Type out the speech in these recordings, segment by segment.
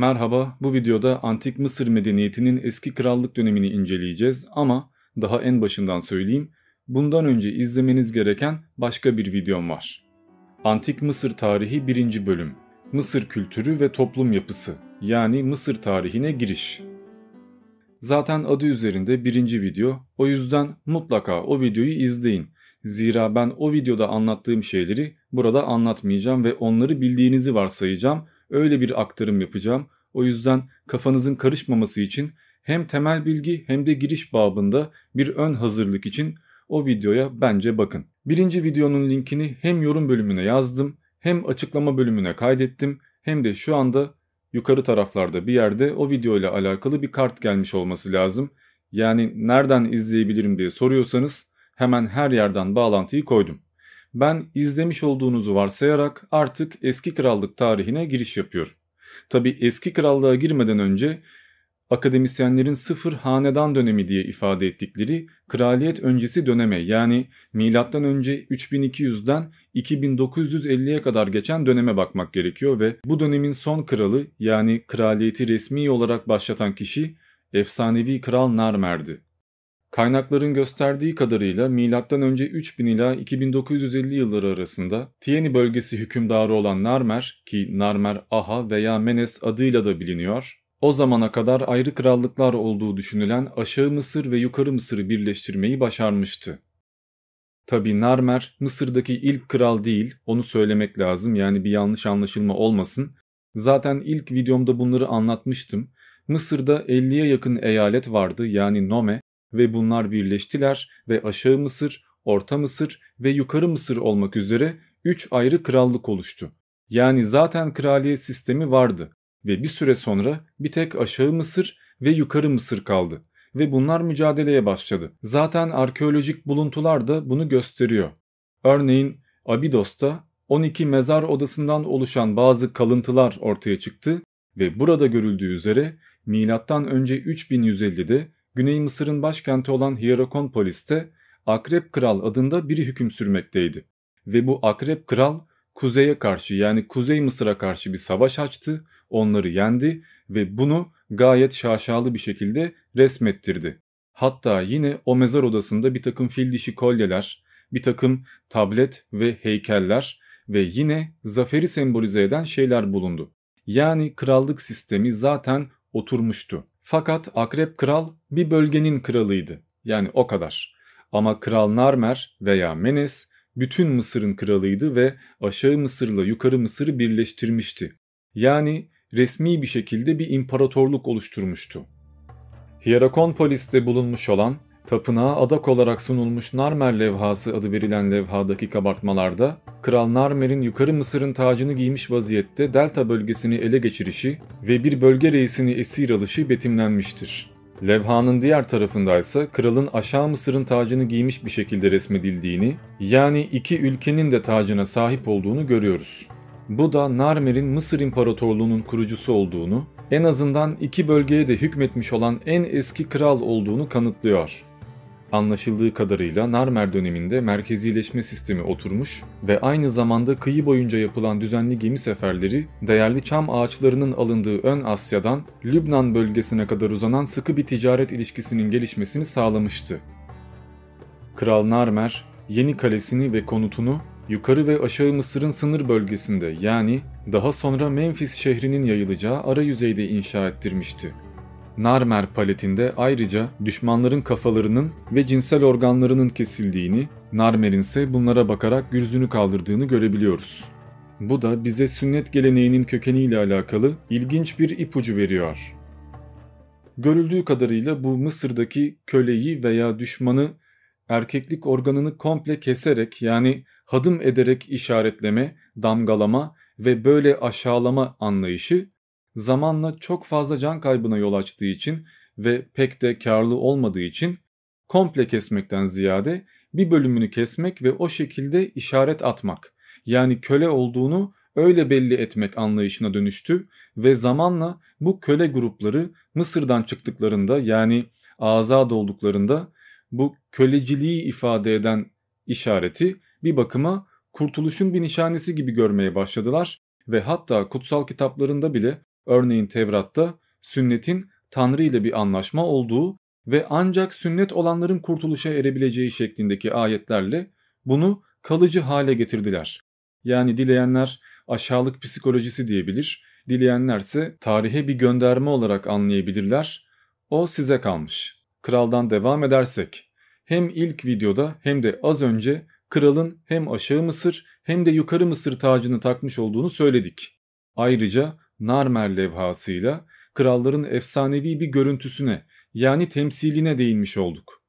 Merhaba, bu videoda Antik Mısır medeniyetinin eski krallık dönemini inceleyeceğiz ama daha en başından söyleyeyim, bundan önce izlemeniz gereken başka bir videom var. Antik Mısır Tarihi 1. Bölüm Mısır Kültürü ve Toplum Yapısı yani Mısır tarihine giriş. Zaten adı üzerinde birinci video, o yüzden mutlaka o videoyu izleyin. Zira ben o videoda anlattığım şeyleri burada anlatmayacağım ve onları bildiğinizi varsayacağım öyle bir aktarım yapacağım. O yüzden kafanızın karışmaması için hem temel bilgi hem de giriş babında bir ön hazırlık için o videoya bence bakın. Birinci videonun linkini hem yorum bölümüne yazdım hem açıklama bölümüne kaydettim hem de şu anda yukarı taraflarda bir yerde o video ile alakalı bir kart gelmiş olması lazım. Yani nereden izleyebilirim diye soruyorsanız hemen her yerden bağlantıyı koydum. Ben izlemiş olduğunuzu varsayarak artık eski krallık tarihine giriş yapıyorum. Tabi eski krallığa girmeden önce akademisyenlerin sıfır hanedan dönemi diye ifade ettikleri kraliyet öncesi döneme yani milattan önce 3200'den 2950'ye kadar geçen döneme bakmak gerekiyor ve bu dönemin son kralı yani kraliyeti resmi olarak başlatan kişi efsanevi kral Narmer'di. Kaynakların gösterdiği kadarıyla M.Ö. 3000 ila 2950 yılları arasında Tieni bölgesi hükümdarı olan Narmer ki Narmer Aha veya Menes adıyla da biliniyor, o zamana kadar ayrı krallıklar olduğu düşünülen Aşağı Mısır ve Yukarı Mısır'ı birleştirmeyi başarmıştı. Tabi Narmer Mısır'daki ilk kral değil onu söylemek lazım yani bir yanlış anlaşılma olmasın. Zaten ilk videomda bunları anlatmıştım. Mısır'da 50'ye yakın eyalet vardı yani Nome ve bunlar birleştiler ve Aşağı Mısır, Orta Mısır ve Yukarı Mısır olmak üzere 3 ayrı krallık oluştu. Yani zaten kraliyet sistemi vardı ve bir süre sonra bir tek Aşağı Mısır ve Yukarı Mısır kaldı ve bunlar mücadeleye başladı. Zaten arkeolojik buluntular da bunu gösteriyor. Örneğin Abidos'ta 12 mezar odasından oluşan bazı kalıntılar ortaya çıktı ve burada görüldüğü üzere önce 3150'de Güney Mısır'ın başkenti olan Hierakonpolis'te Akrep Kral adında biri hüküm sürmekteydi. Ve bu Akrep Kral kuzeye karşı yani Kuzey Mısır'a karşı bir savaş açtı, onları yendi ve bunu gayet şaşalı bir şekilde resmettirdi. Hatta yine o mezar odasında bir takım fil dişi kolyeler, bir takım tablet ve heykeller ve yine zaferi sembolize eden şeyler bulundu. Yani krallık sistemi zaten oturmuştu. Fakat Akrep Kral bir bölgenin kralıydı. Yani o kadar. Ama Kral Narmer veya Menes bütün Mısır'ın kralıydı ve aşağı Mısır'la yukarı Mısır'ı birleştirmişti. Yani resmi bir şekilde bir imparatorluk oluşturmuştu. Hierakonpolis'te bulunmuş olan Tapınağa adak olarak sunulmuş Narmer levhası adı verilen levhadaki kabartmalarda Kral Narmer'in yukarı Mısır'ın tacını giymiş vaziyette Delta bölgesini ele geçirişi ve bir bölge reisini esir alışı betimlenmiştir. Levhanın diğer tarafında ise kralın aşağı Mısır'ın tacını giymiş bir şekilde resmedildiğini yani iki ülkenin de tacına sahip olduğunu görüyoruz. Bu da Narmer'in Mısır İmparatorluğu'nun kurucusu olduğunu, en azından iki bölgeye de hükmetmiş olan en eski kral olduğunu kanıtlıyor. Anlaşıldığı kadarıyla Narmer döneminde merkezileşme sistemi oturmuş ve aynı zamanda kıyı boyunca yapılan düzenli gemi seferleri değerli çam ağaçlarının alındığı ön Asya'dan Lübnan bölgesine kadar uzanan sıkı bir ticaret ilişkisinin gelişmesini sağlamıştı. Kral Narmer, yeni kalesini ve konutunu yukarı ve aşağı Mısır'ın sınır bölgesinde yani daha sonra Memphis şehrinin yayılacağı ara yüzeyde inşa ettirmişti. Narmer paletinde ayrıca düşmanların kafalarının ve cinsel organlarının kesildiğini, Narmer'in ise bunlara bakarak gürzünü kaldırdığını görebiliyoruz. Bu da bize sünnet geleneğinin kökeniyle alakalı ilginç bir ipucu veriyor. Görüldüğü kadarıyla bu Mısır'daki köleyi veya düşmanı erkeklik organını komple keserek yani hadım ederek işaretleme, damgalama ve böyle aşağılama anlayışı zamanla çok fazla can kaybına yol açtığı için ve pek de karlı olmadığı için komple kesmekten ziyade bir bölümünü kesmek ve o şekilde işaret atmak yani köle olduğunu öyle belli etmek anlayışına dönüştü ve zamanla bu köle grupları Mısır'dan çıktıklarında yani azad olduklarında bu köleciliği ifade eden işareti bir bakıma kurtuluşun bir nişanesi gibi görmeye başladılar ve hatta kutsal kitaplarında bile örneğin Tevrat'ta sünnetin Tanrı ile bir anlaşma olduğu ve ancak sünnet olanların kurtuluşa erebileceği şeklindeki ayetlerle bunu kalıcı hale getirdiler. Yani dileyenler aşağılık psikolojisi diyebilir, dileyenlerse tarihe bir gönderme olarak anlayabilirler. O size kalmış. Kraldan devam edersek, hem ilk videoda hem de az önce kralın hem aşağı Mısır hem de yukarı Mısır tacını takmış olduğunu söyledik. Ayrıca Narmer levhasıyla kralların efsanevi bir görüntüsüne yani temsiline değinmiş olduk.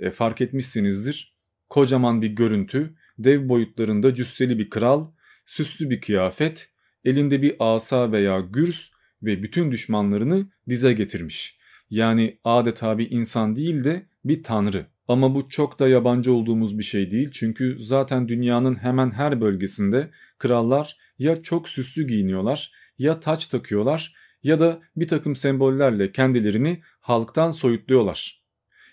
E, fark etmişsinizdir kocaman bir görüntü, dev boyutlarında cüsseli bir kral, süslü bir kıyafet, elinde bir asa veya gürs ve bütün düşmanlarını dize getirmiş. Yani adeta bir insan değil de bir tanrı. Ama bu çok da yabancı olduğumuz bir şey değil çünkü zaten dünyanın hemen her bölgesinde krallar ya çok süslü giyiniyorlar ya taç takıyorlar ya da bir takım sembollerle kendilerini halktan soyutluyorlar.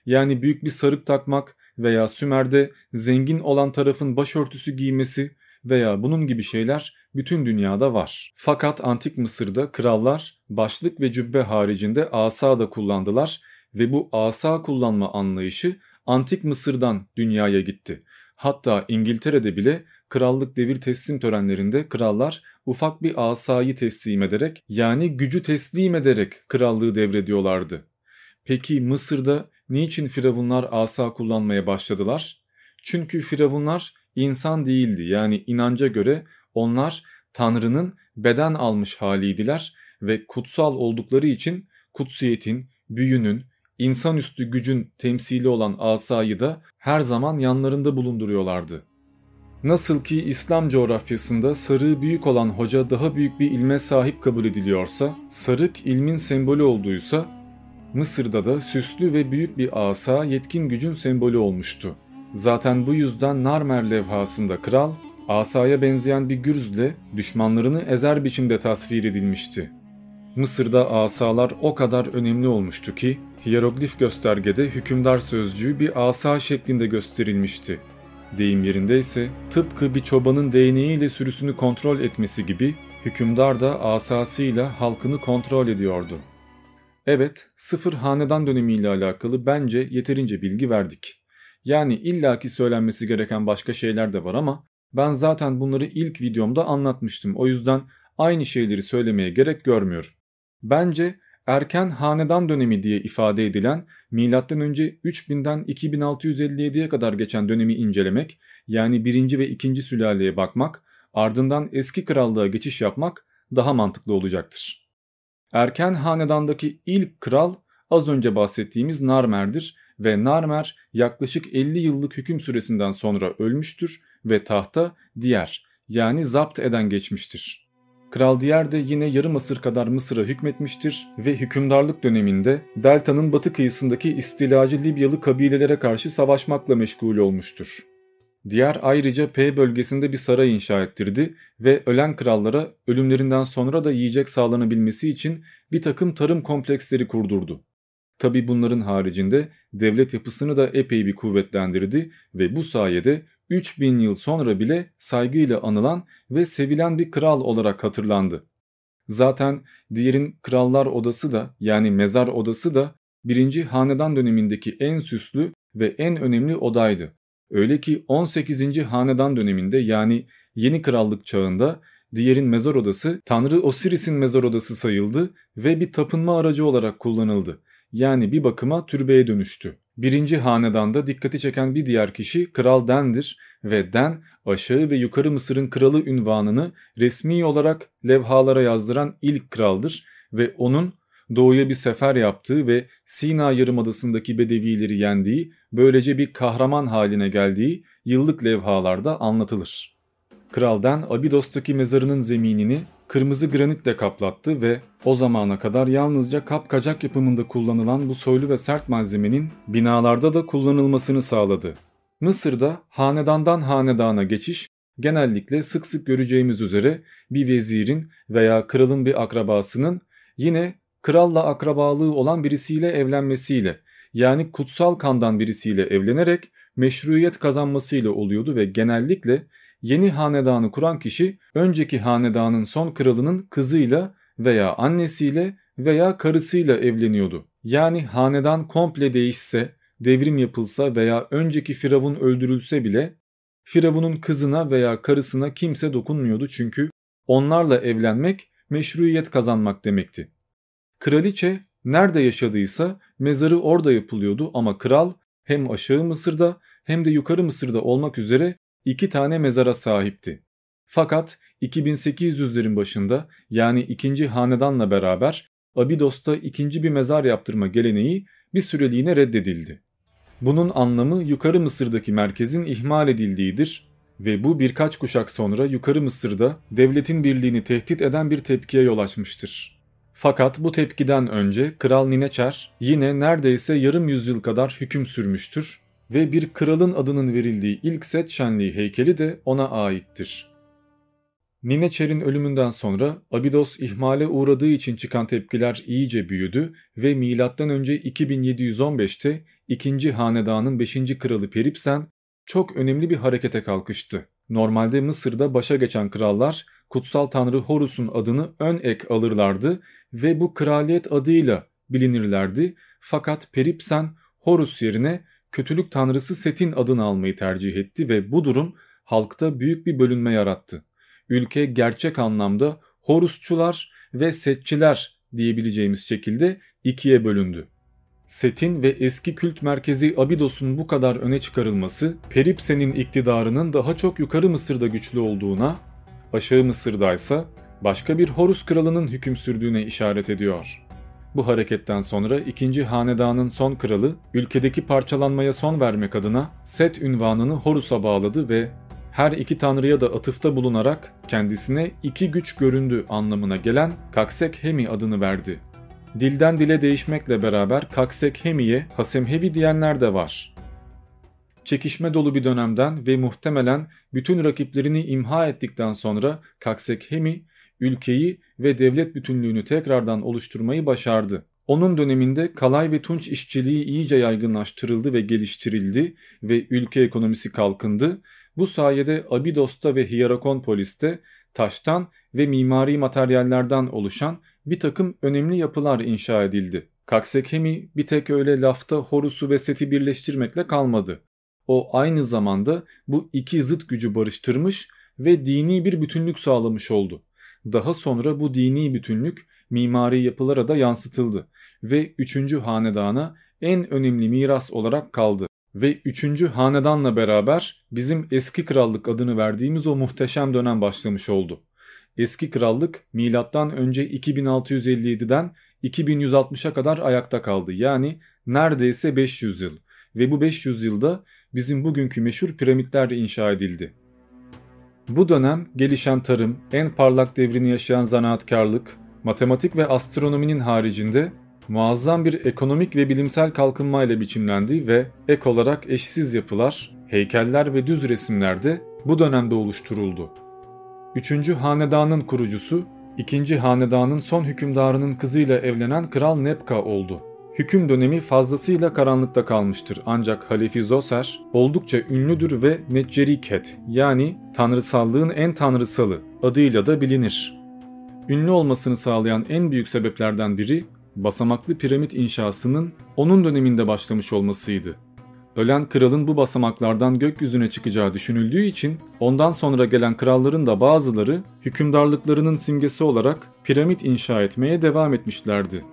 Yani büyük bir sarık takmak veya Sümer'de zengin olan tarafın başörtüsü giymesi veya bunun gibi şeyler bütün dünyada var. Fakat antik Mısır'da krallar başlık ve cübbe haricinde asa da kullandılar ve bu asa kullanma anlayışı antik Mısır'dan dünyaya gitti. Hatta İngiltere'de bile krallık devir teslim törenlerinde krallar ufak bir asayı teslim ederek yani gücü teslim ederek krallığı devrediyorlardı. Peki Mısır'da niçin firavunlar asa kullanmaya başladılar? Çünkü firavunlar insan değildi yani inanca göre onlar Tanrı'nın beden almış haliydiler ve kutsal oldukları için kutsiyetin, büyünün, insanüstü gücün temsili olan asayı da her zaman yanlarında bulunduruyorlardı. Nasıl ki İslam coğrafyasında sarığı büyük olan hoca daha büyük bir ilme sahip kabul ediliyorsa, sarık ilmin sembolü olduysa, Mısır'da da süslü ve büyük bir asa yetkin gücün sembolü olmuştu. Zaten bu yüzden Narmer levhasında kral, asaya benzeyen bir gürzle düşmanlarını ezer biçimde tasvir edilmişti. Mısır'da asalar o kadar önemli olmuştu ki hieroglif göstergede hükümdar sözcüğü bir asa şeklinde gösterilmişti. Deyim yerindeyse tıpkı bir çobanın değneğiyle sürüsünü kontrol etmesi gibi hükümdar da asasıyla halkını kontrol ediyordu. Evet, sıfır hanedan dönemiyle alakalı bence yeterince bilgi verdik. Yani illaki söylenmesi gereken başka şeyler de var ama ben zaten bunları ilk videomda anlatmıştım. O yüzden aynı şeyleri söylemeye gerek görmüyorum. Bence erken hanedan dönemi diye ifade edilen M.Ö. 3000'den 2657'ye kadar geçen dönemi incelemek yani birinci ve ikinci sülaleye bakmak ardından eski krallığa geçiş yapmak daha mantıklı olacaktır. Erken hanedandaki ilk kral az önce bahsettiğimiz Narmer'dir ve Narmer yaklaşık 50 yıllık hüküm süresinden sonra ölmüştür ve tahta diğer yani zapt eden geçmiştir. Kral Diğer de yine yarım asır kadar Mısır'a hükmetmiştir ve hükümdarlık döneminde Delta'nın batı kıyısındaki istilacı Libyalı kabilelere karşı savaşmakla meşgul olmuştur. Diğer ayrıca P bölgesinde bir saray inşa ettirdi ve ölen krallara ölümlerinden sonra da yiyecek sağlanabilmesi için bir takım tarım kompleksleri kurdurdu. Tabi bunların haricinde devlet yapısını da epey bir kuvvetlendirdi ve bu sayede 3000 yıl sonra bile saygıyla anılan ve sevilen bir kral olarak hatırlandı. Zaten diğerin krallar odası da yani mezar odası da birinci hanedan dönemindeki en süslü ve en önemli odaydı. Öyle ki 18. hanedan döneminde yani yeni krallık çağında diğerin mezar odası Tanrı Osiris'in mezar odası sayıldı ve bir tapınma aracı olarak kullanıldı. Yani bir bakıma türbeye dönüştü. Birinci hanedanda dikkati çeken bir diğer kişi Kral Den'dir ve Den aşağı ve yukarı Mısır'ın kralı ünvanını resmi olarak levhalara yazdıran ilk kraldır ve onun doğuya bir sefer yaptığı ve Sina Yarımadası'ndaki Bedevileri yendiği, böylece bir kahraman haline geldiği yıllık levhalarda anlatılır. Kral Den Abidos'taki mezarının zeminini kırmızı granitle kaplattı ve o zamana kadar yalnızca kap kacak yapımında kullanılan bu soylu ve sert malzemenin binalarda da kullanılmasını sağladı. Mısır'da hanedandan hanedana geçiş genellikle sık sık göreceğimiz üzere bir vezirin veya kralın bir akrabasının yine kralla akrabalığı olan birisiyle evlenmesiyle yani kutsal kandan birisiyle evlenerek meşruiyet kazanmasıyla oluyordu ve genellikle yeni hanedanı kuran kişi önceki hanedanın son kralının kızıyla veya annesiyle veya karısıyla evleniyordu. Yani hanedan komple değişse, devrim yapılsa veya önceki firavun öldürülse bile firavunun kızına veya karısına kimse dokunmuyordu çünkü onlarla evlenmek meşruiyet kazanmak demekti. Kraliçe nerede yaşadıysa mezarı orada yapılıyordu ama kral hem aşağı Mısır'da hem de yukarı Mısır'da olmak üzere iki tane mezara sahipti. Fakat 2800'lerin başında yani ikinci hanedanla beraber Abidos'ta ikinci bir mezar yaptırma geleneği bir süreliğine reddedildi. Bunun anlamı Yukarı Mısır'daki merkezin ihmal edildiğidir ve bu birkaç kuşak sonra Yukarı Mısır'da devletin birliğini tehdit eden bir tepkiye yol açmıştır. Fakat bu tepkiden önce Kral Nineçer yine neredeyse yarım yüzyıl kadar hüküm sürmüştür ve bir kralın adının verildiği ilk set şenliği heykeli de ona aittir. Nineçer'in ölümünden sonra Abidos ihmale uğradığı için çıkan tepkiler iyice büyüdü ve M.Ö. 2715'te 2. Hanedanın 5. kralı Peripsen çok önemli bir harekete kalkıştı. Normalde Mısır'da başa geçen krallar kutsal tanrı Horus'un adını ön ek alırlardı ve bu kraliyet adıyla bilinirlerdi. Fakat Peripsen Horus yerine kötülük tanrısı Set'in adını almayı tercih etti ve bu durum halkta büyük bir bölünme yarattı. Ülke gerçek anlamda Horusçular ve Setçiler diyebileceğimiz şekilde ikiye bölündü. Set'in ve eski kült merkezi Abidos'un bu kadar öne çıkarılması Peripsen'in iktidarının daha çok yukarı Mısır'da güçlü olduğuna, aşağı Mısır'daysa başka bir Horus kralının hüküm sürdüğüne işaret ediyor. Bu hareketten sonra 2. Hanedanın son kralı ülkedeki parçalanmaya son vermek adına Set ünvanını Horus'a bağladı ve her iki tanrıya da atıfta bulunarak kendisine iki güç göründü anlamına gelen Kaksek Hemi adını verdi. Dilden dile değişmekle beraber Kaksek Hemi'ye Hasemhevi diyenler de var. Çekişme dolu bir dönemden ve muhtemelen bütün rakiplerini imha ettikten sonra Kaksek Hemi ülkeyi ve devlet bütünlüğünü tekrardan oluşturmayı başardı. Onun döneminde kalay ve tunç işçiliği iyice yaygınlaştırıldı ve geliştirildi ve ülke ekonomisi kalkındı. Bu sayede Abidos'ta ve Hierakonpolis'te taştan ve mimari materyallerden oluşan bir takım önemli yapılar inşa edildi. Kaksekemi bir tek öyle lafta Horus'u ve Set'i birleştirmekle kalmadı. O aynı zamanda bu iki zıt gücü barıştırmış ve dini bir bütünlük sağlamış oldu. Daha sonra bu dini bütünlük mimari yapılara da yansıtıldı ve 3. hanedana en önemli miras olarak kaldı. Ve 3. hanedanla beraber bizim eski krallık adını verdiğimiz o muhteşem dönem başlamış oldu. Eski krallık milattan önce 2657'den 2160'a kadar ayakta kaldı. Yani neredeyse 500 yıl ve bu 500 yılda bizim bugünkü meşhur piramitler inşa edildi. Bu dönem gelişen tarım, en parlak devrini yaşayan zanaatkarlık, matematik ve astronominin haricinde muazzam bir ekonomik ve bilimsel kalkınmayla biçimlendi ve ek olarak eşsiz yapılar, heykeller ve düz resimler de bu dönemde oluşturuldu. 3. Hanedanın kurucusu, 2. Hanedanın son hükümdarının kızıyla evlenen Kral Nepka oldu. Hüküm dönemi fazlasıyla karanlıkta kalmıştır ancak Halefi Zoser oldukça ünlüdür ve Necceriket yani tanrısallığın en tanrısalı adıyla da bilinir. Ünlü olmasını sağlayan en büyük sebeplerden biri basamaklı piramit inşasının onun döneminde başlamış olmasıydı. Ölen kralın bu basamaklardan gökyüzüne çıkacağı düşünüldüğü için ondan sonra gelen kralların da bazıları hükümdarlıklarının simgesi olarak piramit inşa etmeye devam etmişlerdi.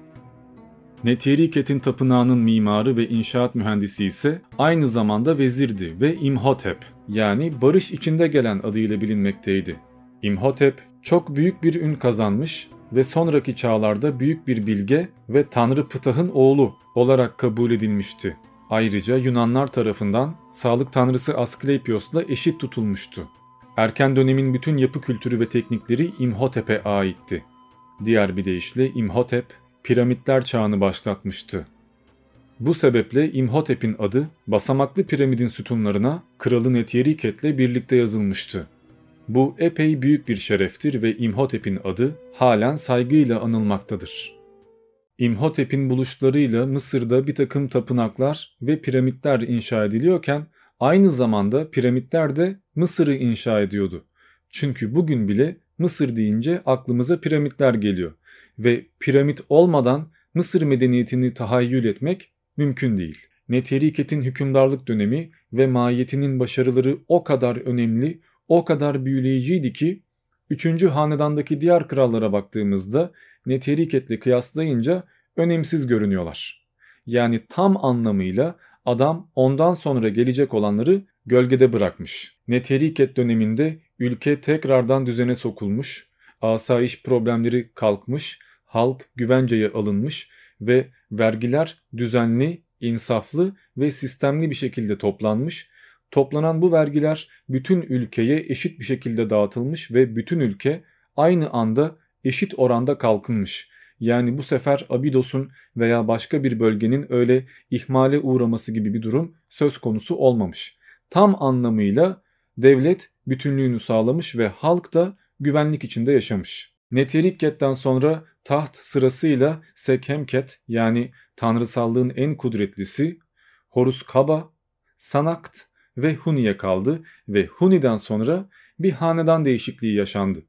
Neteriket'in tapınağının mimarı ve inşaat mühendisi ise aynı zamanda vezirdi ve İmhotep yani barış içinde gelen adıyla bilinmekteydi. İmhotep çok büyük bir ün kazanmış ve sonraki çağlarda büyük bir bilge ve Tanrı Ptah'ın oğlu olarak kabul edilmişti. Ayrıca Yunanlar tarafından sağlık tanrısı Asklepios'la eşit tutulmuştu. Erken dönemin bütün yapı kültürü ve teknikleri İmhotep'e aitti. Diğer bir deyişle İmhotep, piramitler çağını başlatmıştı. Bu sebeple İmhotep'in adı basamaklı piramidin sütunlarına kralın Etyeriket'le birlikte yazılmıştı. Bu epey büyük bir şereftir ve İmhotep'in adı halen saygıyla anılmaktadır. İmhotep'in buluşlarıyla Mısır'da bir takım tapınaklar ve piramitler inşa ediliyorken aynı zamanda piramitler de Mısır'ı inşa ediyordu. Çünkü bugün bile Mısır deyince aklımıza piramitler geliyor. Ve piramit olmadan Mısır medeniyetini tahayyül etmek mümkün değil. Neteriket'in hükümdarlık dönemi ve mahiyetinin başarıları o kadar önemli, o kadar büyüleyiciydi ki 3. hanedandaki diğer krallara baktığımızda Neteriket'le kıyaslayınca önemsiz görünüyorlar. Yani tam anlamıyla adam ondan sonra gelecek olanları gölgede bırakmış. Neteriket döneminde ülke tekrardan düzene sokulmuş, asayiş problemleri kalkmış, halk güvenceye alınmış ve vergiler düzenli, insaflı ve sistemli bir şekilde toplanmış. Toplanan bu vergiler bütün ülkeye eşit bir şekilde dağıtılmış ve bütün ülke aynı anda eşit oranda kalkınmış. Yani bu sefer Abidos'un veya başka bir bölgenin öyle ihmale uğraması gibi bir durum söz konusu olmamış. Tam anlamıyla devlet bütünlüğünü sağlamış ve halk da güvenlik içinde yaşamış. Netelikket'ten sonra taht sırasıyla Sekhemket yani tanrısallığın en kudretlisi Horus Kaba, Sanakt ve Huni'ye kaldı ve Huni'den sonra bir hanedan değişikliği yaşandı.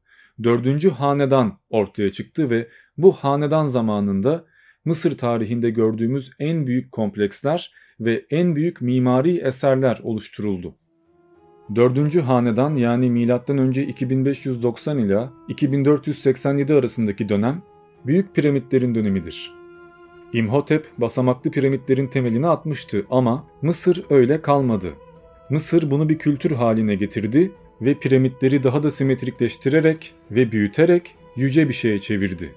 Dördüncü hanedan ortaya çıktı ve bu hanedan zamanında Mısır tarihinde gördüğümüz en büyük kompleksler ve en büyük mimari eserler oluşturuldu. 4. hanedan yani M.Ö. 2590 ile 2487 arasındaki dönem Büyük Piramitlerin dönemidir. İmhotep basamaklı piramitlerin temelini atmıştı ama Mısır öyle kalmadı. Mısır bunu bir kültür haline getirdi ve piramitleri daha da simetrikleştirerek ve büyüterek yüce bir şeye çevirdi.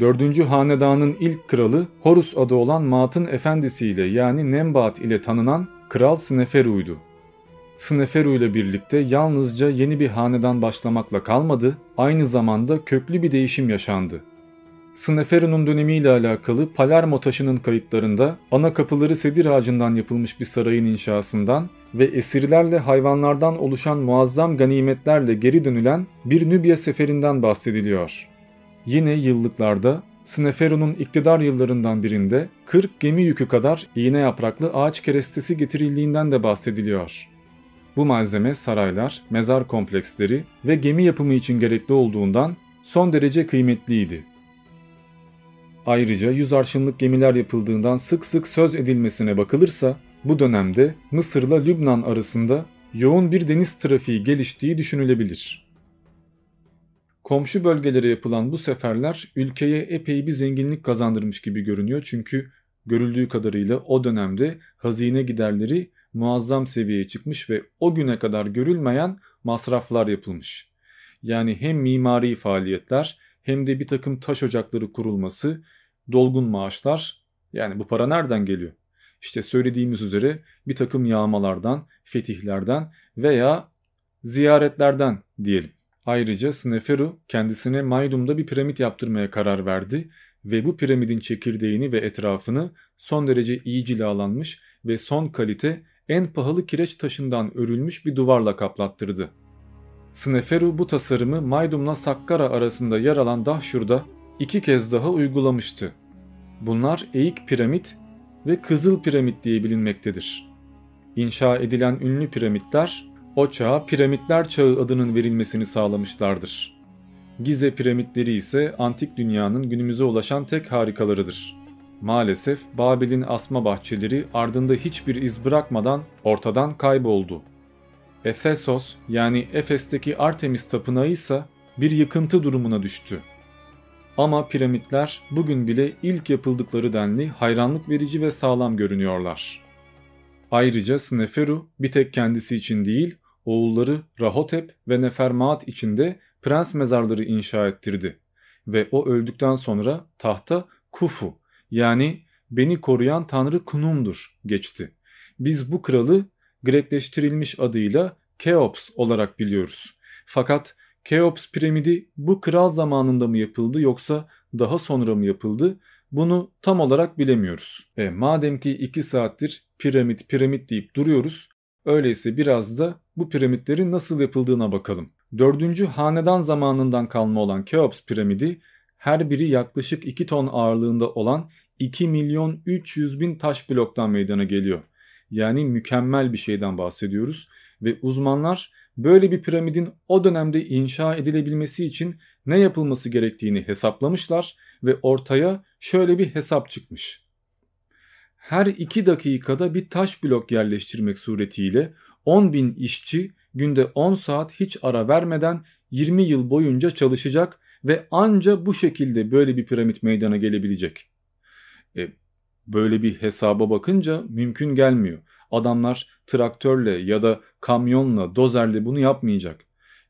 4. hanedanın ilk kralı Horus adı olan Maat'ın efendisiyle yani Nembat ile tanınan Kral Sneferu'ydu. Sneferu ile birlikte yalnızca yeni bir hanedan başlamakla kalmadı, aynı zamanda köklü bir değişim yaşandı. Sneferu'nun dönemiyle alakalı Palermo taşının kayıtlarında ana kapıları sedir ağacından yapılmış bir sarayın inşasından ve esirlerle hayvanlardan oluşan muazzam ganimetlerle geri dönülen bir Nübya seferinden bahsediliyor. Yine yıllıklarda Sneferu'nun iktidar yıllarından birinde 40 gemi yükü kadar iğne yapraklı ağaç kerestesi getirildiğinden de bahsediliyor. Bu malzeme saraylar, mezar kompleksleri ve gemi yapımı için gerekli olduğundan son derece kıymetliydi. Ayrıca yüz arşınlık gemiler yapıldığından sık sık söz edilmesine bakılırsa bu dönemde Mısır'la Lübnan arasında yoğun bir deniz trafiği geliştiği düşünülebilir. Komşu bölgelere yapılan bu seferler ülkeye epey bir zenginlik kazandırmış gibi görünüyor çünkü görüldüğü kadarıyla o dönemde hazine giderleri muazzam seviyeye çıkmış ve o güne kadar görülmeyen masraflar yapılmış. Yani hem mimari faaliyetler hem de bir takım taş ocakları kurulması, dolgun maaşlar yani bu para nereden geliyor? İşte söylediğimiz üzere bir takım yağmalardan, fetihlerden veya ziyaretlerden diyelim. Ayrıca Sneferu kendisine Maydum'da bir piramit yaptırmaya karar verdi ve bu piramidin çekirdeğini ve etrafını son derece iyi cilalanmış ve son kalite en pahalı kireç taşından örülmüş bir duvarla kaplattırdı. Sneferu bu tasarımı Maydum'la Sakkara arasında yer alan Dahşur'da iki kez daha uygulamıştı. Bunlar Eğik Piramit ve Kızıl Piramit diye bilinmektedir. İnşa edilen ünlü piramitler o çağa Piramitler Çağı adının verilmesini sağlamışlardır. Gize piramitleri ise antik dünyanın günümüze ulaşan tek harikalarıdır. Maalesef Babil'in asma bahçeleri ardında hiçbir iz bırakmadan ortadan kayboldu. Efesos yani Efes'teki Artemis tapınağı ise bir yıkıntı durumuna düştü. Ama piramitler bugün bile ilk yapıldıkları denli hayranlık verici ve sağlam görünüyorlar. Ayrıca Sneferu bir tek kendisi için değil, oğulları Rahotep ve Nefermaat için de prens mezarları inşa ettirdi. Ve o öldükten sonra tahta Kufu yani beni koruyan tanrı Kunum'dur geçti. Biz bu kralı Grekleştirilmiş adıyla Keops olarak biliyoruz. Fakat Keops piramidi bu kral zamanında mı yapıldı yoksa daha sonra mı yapıldı? Bunu tam olarak bilemiyoruz. E madem ki 2 saattir piramit piramit deyip duruyoruz, öyleyse biraz da bu piramitlerin nasıl yapıldığına bakalım. 4. hanedan zamanından kalma olan Keops piramidi her biri yaklaşık 2 ton ağırlığında olan 2 milyon 300 bin taş bloktan meydana geliyor. Yani mükemmel bir şeyden bahsediyoruz ve uzmanlar böyle bir piramidin o dönemde inşa edilebilmesi için ne yapılması gerektiğini hesaplamışlar ve ortaya şöyle bir hesap çıkmış. Her 2 dakikada bir taş blok yerleştirmek suretiyle 10 bin işçi günde 10 saat hiç ara vermeden 20 yıl boyunca çalışacak ve anca bu şekilde böyle bir piramit meydana gelebilecek. E, böyle bir hesaba bakınca mümkün gelmiyor. Adamlar traktörle ya da kamyonla, dozerle bunu yapmayacak.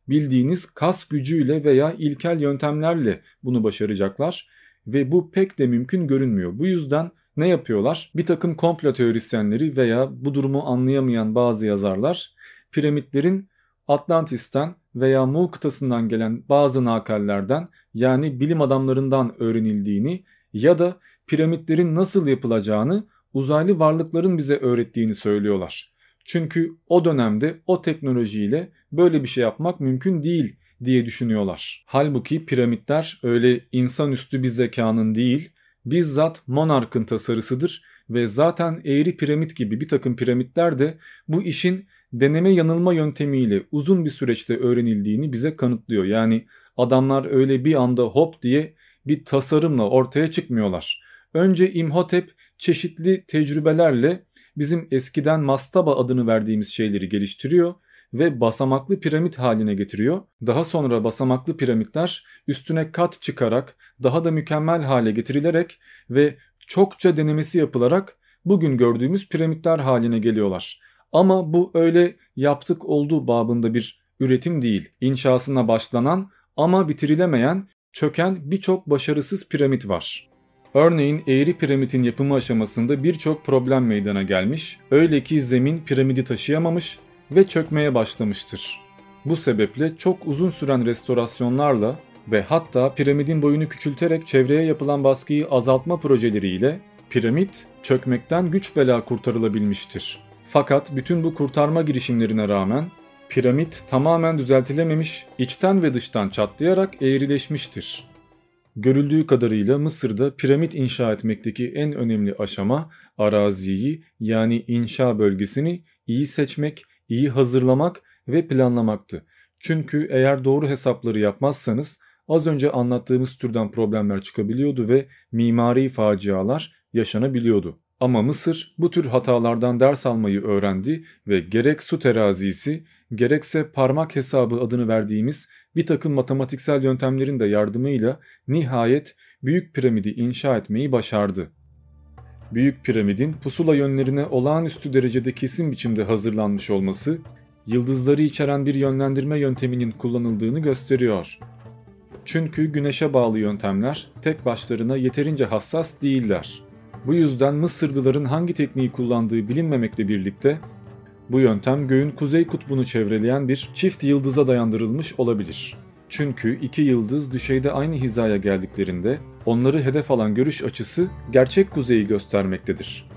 Bildiğiniz kas gücüyle veya ilkel yöntemlerle bunu başaracaklar ve bu pek de mümkün görünmüyor. Bu yüzden ne yapıyorlar? Bir takım komplo teorisyenleri veya bu durumu anlayamayan bazı yazarlar piramitlerin Atlantis'ten veya Mu kıtasından gelen bazı nakallerden yani bilim adamlarından öğrenildiğini ya da piramitlerin nasıl yapılacağını uzaylı varlıkların bize öğrettiğini söylüyorlar. Çünkü o dönemde o teknolojiyle böyle bir şey yapmak mümkün değil diye düşünüyorlar. Halbuki piramitler öyle insanüstü bir zekanın değil, bizzat monarkın tasarısıdır ve zaten eğri piramit gibi bir takım piramitler de bu işin deneme yanılma yöntemiyle uzun bir süreçte öğrenildiğini bize kanıtlıyor. Yani adamlar öyle bir anda hop diye bir tasarımla ortaya çıkmıyorlar. Önce İmhotep çeşitli tecrübelerle bizim eskiden mastaba adını verdiğimiz şeyleri geliştiriyor ve basamaklı piramit haline getiriyor. Daha sonra basamaklı piramitler üstüne kat çıkarak daha da mükemmel hale getirilerek ve çokça denemesi yapılarak bugün gördüğümüz piramitler haline geliyorlar. Ama bu öyle yaptık olduğu babında bir üretim değil. İnşasına başlanan ama bitirilemeyen, çöken birçok başarısız piramit var. Örneğin eğri piramidin yapımı aşamasında birçok problem meydana gelmiş, öyle ki zemin piramidi taşıyamamış ve çökmeye başlamıştır. Bu sebeple çok uzun süren restorasyonlarla ve hatta piramidin boyunu küçülterek çevreye yapılan baskıyı azaltma projeleriyle piramit çökmekten güç bela kurtarılabilmiştir. Fakat bütün bu kurtarma girişimlerine rağmen piramit tamamen düzeltilememiş, içten ve dıştan çatlayarak eğrileşmiştir. Görüldüğü kadarıyla Mısır'da piramit inşa etmekteki en önemli aşama araziyi yani inşa bölgesini iyi seçmek, iyi hazırlamak ve planlamaktı. Çünkü eğer doğru hesapları yapmazsanız az önce anlattığımız türden problemler çıkabiliyordu ve mimari facialar yaşanabiliyordu. Ama Mısır bu tür hatalardan ders almayı öğrendi ve gerek su terazisi gerekse parmak hesabı adını verdiğimiz bir takım matematiksel yöntemlerin de yardımıyla nihayet Büyük Piramidi inşa etmeyi başardı. Büyük Piramidin pusula yönlerine olağanüstü derecede kesin biçimde hazırlanmış olması, yıldızları içeren bir yönlendirme yönteminin kullanıldığını gösteriyor. Çünkü güneşe bağlı yöntemler tek başlarına yeterince hassas değiller. Bu yüzden Mısırlıların hangi tekniği kullandığı bilinmemekle birlikte bu yöntem göğün kuzey kutbunu çevreleyen bir çift yıldıza dayandırılmış olabilir. Çünkü iki yıldız düşeyde aynı hizaya geldiklerinde onları hedef alan görüş açısı gerçek kuzeyi göstermektedir.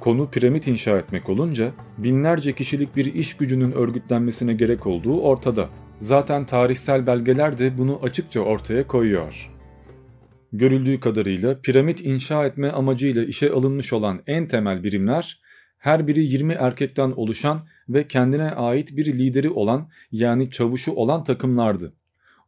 Konu piramit inşa etmek olunca binlerce kişilik bir iş gücünün örgütlenmesine gerek olduğu ortada. Zaten tarihsel belgeler de bunu açıkça ortaya koyuyor. Görüldüğü kadarıyla piramit inşa etme amacıyla işe alınmış olan en temel birimler her biri 20 erkekten oluşan ve kendine ait bir lideri olan yani çavuşu olan takımlardı.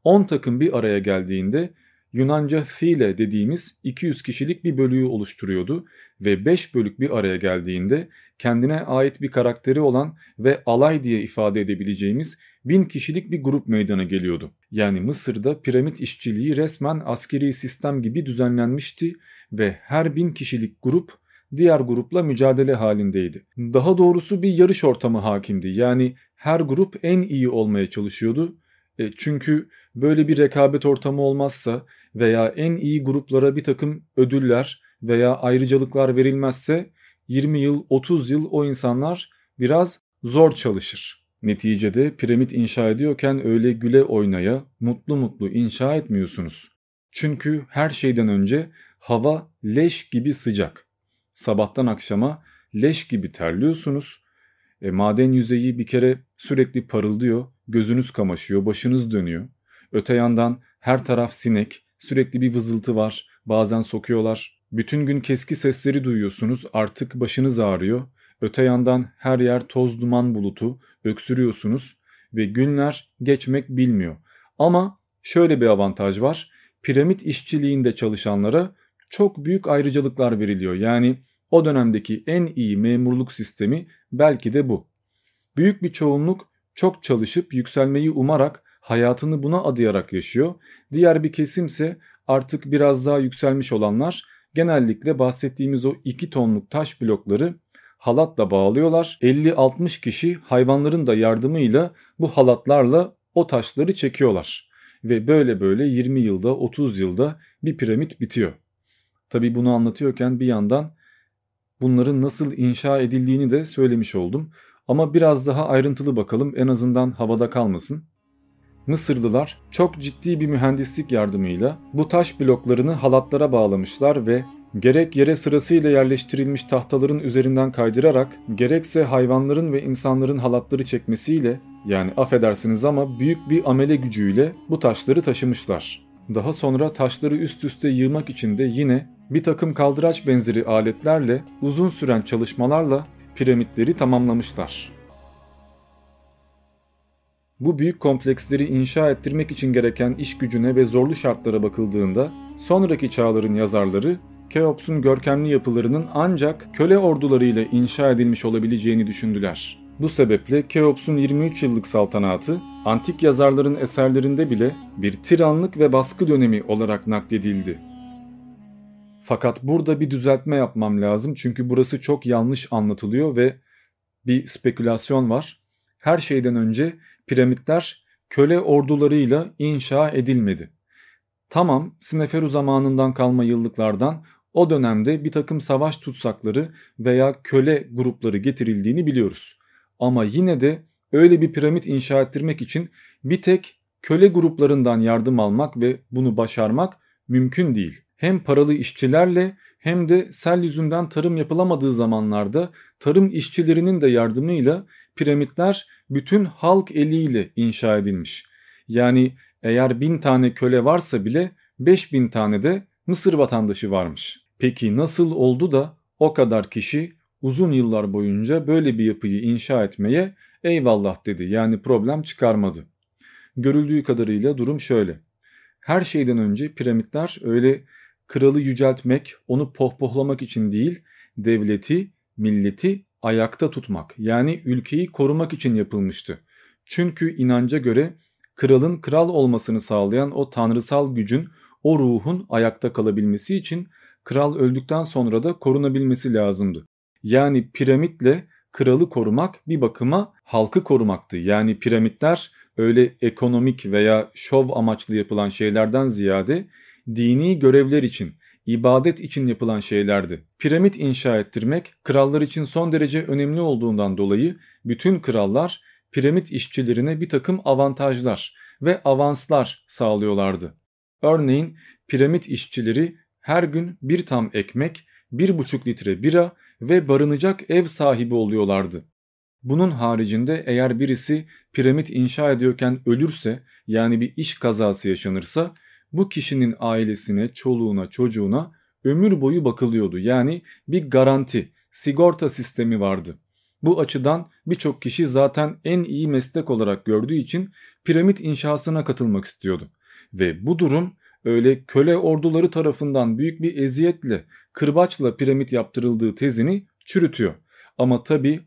10 takım bir araya geldiğinde Yunanca thile dediğimiz 200 kişilik bir bölüğü oluşturuyordu ve 5 bölük bir araya geldiğinde kendine ait bir karakteri olan ve alay diye ifade edebileceğimiz 1000 kişilik bir grup meydana geliyordu. Yani Mısır'da piramit işçiliği resmen askeri sistem gibi düzenlenmişti ve her 1000 kişilik grup diğer grupla mücadele halindeydi. Daha doğrusu bir yarış ortamı hakimdi. Yani her grup en iyi olmaya çalışıyordu. E, çünkü böyle bir rekabet ortamı olmazsa veya en iyi gruplara bir takım ödüller veya ayrıcalıklar verilmezse 20 yıl 30 yıl o insanlar biraz zor çalışır. Neticede piramit inşa ediyorken öyle güle oynaya mutlu mutlu inşa etmiyorsunuz. Çünkü her şeyden önce hava leş gibi sıcak. Sabahtan akşama leş gibi terliyorsunuz. E, maden yüzeyi bir kere sürekli parıldıyor, gözünüz kamaşıyor, başınız dönüyor. Öte yandan her taraf sinek, sürekli bir vızıltı var, bazen sokuyorlar. Bütün gün keski sesleri duyuyorsunuz, artık başınız ağrıyor. Öte yandan her yer toz duman bulutu, öksürüyorsunuz ve günler geçmek bilmiyor. Ama şöyle bir avantaj var. piramit işçiliğinde çalışanlara çok büyük ayrıcalıklar veriliyor. Yani o dönemdeki en iyi memurluk sistemi belki de bu. Büyük bir çoğunluk çok çalışıp yükselmeyi umarak hayatını buna adayarak yaşıyor. Diğer bir kesimse artık biraz daha yükselmiş olanlar genellikle bahsettiğimiz o 2 tonluk taş blokları halatla bağlıyorlar. 50-60 kişi hayvanların da yardımıyla bu halatlarla o taşları çekiyorlar. Ve böyle böyle 20 yılda 30 yılda bir piramit bitiyor. Tabi bunu anlatıyorken bir yandan bunların nasıl inşa edildiğini de söylemiş oldum. Ama biraz daha ayrıntılı bakalım en azından havada kalmasın. Mısırlılar çok ciddi bir mühendislik yardımıyla bu taş bloklarını halatlara bağlamışlar ve gerek yere sırasıyla yerleştirilmiş tahtaların üzerinden kaydırarak gerekse hayvanların ve insanların halatları çekmesiyle yani affedersiniz ama büyük bir amele gücüyle bu taşları taşımışlar. Daha sonra taşları üst üste yığmak için de yine bir takım kaldıraç benzeri aletlerle uzun süren çalışmalarla piramitleri tamamlamışlar. Bu büyük kompleksleri inşa ettirmek için gereken iş gücüne ve zorlu şartlara bakıldığında sonraki çağların yazarları Keops'un görkemli yapılarının ancak köle ordularıyla inşa edilmiş olabileceğini düşündüler. Bu sebeple Keops'un 23 yıllık saltanatı antik yazarların eserlerinde bile bir tiranlık ve baskı dönemi olarak nakledildi. Fakat burada bir düzeltme yapmam lazım çünkü burası çok yanlış anlatılıyor ve bir spekülasyon var. Her şeyden önce piramitler köle ordularıyla inşa edilmedi. Tamam Sneferu zamanından kalma yıllıklardan o dönemde bir takım savaş tutsakları veya köle grupları getirildiğini biliyoruz. Ama yine de öyle bir piramit inşa ettirmek için bir tek köle gruplarından yardım almak ve bunu başarmak mümkün değil. Hem paralı işçilerle hem de sel yüzünden tarım yapılamadığı zamanlarda tarım işçilerinin de yardımıyla piramitler bütün halk eliyle inşa edilmiş. Yani eğer bin tane köle varsa bile beş bin tane de Mısır vatandaşı varmış. Peki nasıl oldu da o kadar kişi uzun yıllar boyunca böyle bir yapıyı inşa etmeye eyvallah dedi yani problem çıkarmadı. Görüldüğü kadarıyla durum şöyle. Her şeyden önce piramitler öyle kralı yüceltmek, onu pohpohlamak için değil, devleti, milleti ayakta tutmak yani ülkeyi korumak için yapılmıştı. Çünkü inanca göre kralın kral olmasını sağlayan o tanrısal gücün, o ruhun ayakta kalabilmesi için kral öldükten sonra da korunabilmesi lazımdı. Yani piramitle kralı korumak bir bakıma halkı korumaktı. Yani piramitler öyle ekonomik veya şov amaçlı yapılan şeylerden ziyade dini görevler için, ibadet için yapılan şeylerdi. Piramit inşa ettirmek krallar için son derece önemli olduğundan dolayı bütün krallar piramit işçilerine bir takım avantajlar ve avanslar sağlıyorlardı. Örneğin piramit işçileri her gün bir tam ekmek, bir buçuk litre bira ve barınacak ev sahibi oluyorlardı. Bunun haricinde eğer birisi piramit inşa ediyorken ölürse yani bir iş kazası yaşanırsa bu kişinin ailesine, çoluğuna, çocuğuna ömür boyu bakılıyordu. Yani bir garanti, sigorta sistemi vardı. Bu açıdan birçok kişi zaten en iyi meslek olarak gördüğü için piramit inşasına katılmak istiyordu. Ve bu durum öyle köle orduları tarafından büyük bir eziyetle kırbaçla piramit yaptırıldığı tezini çürütüyor. Ama tabi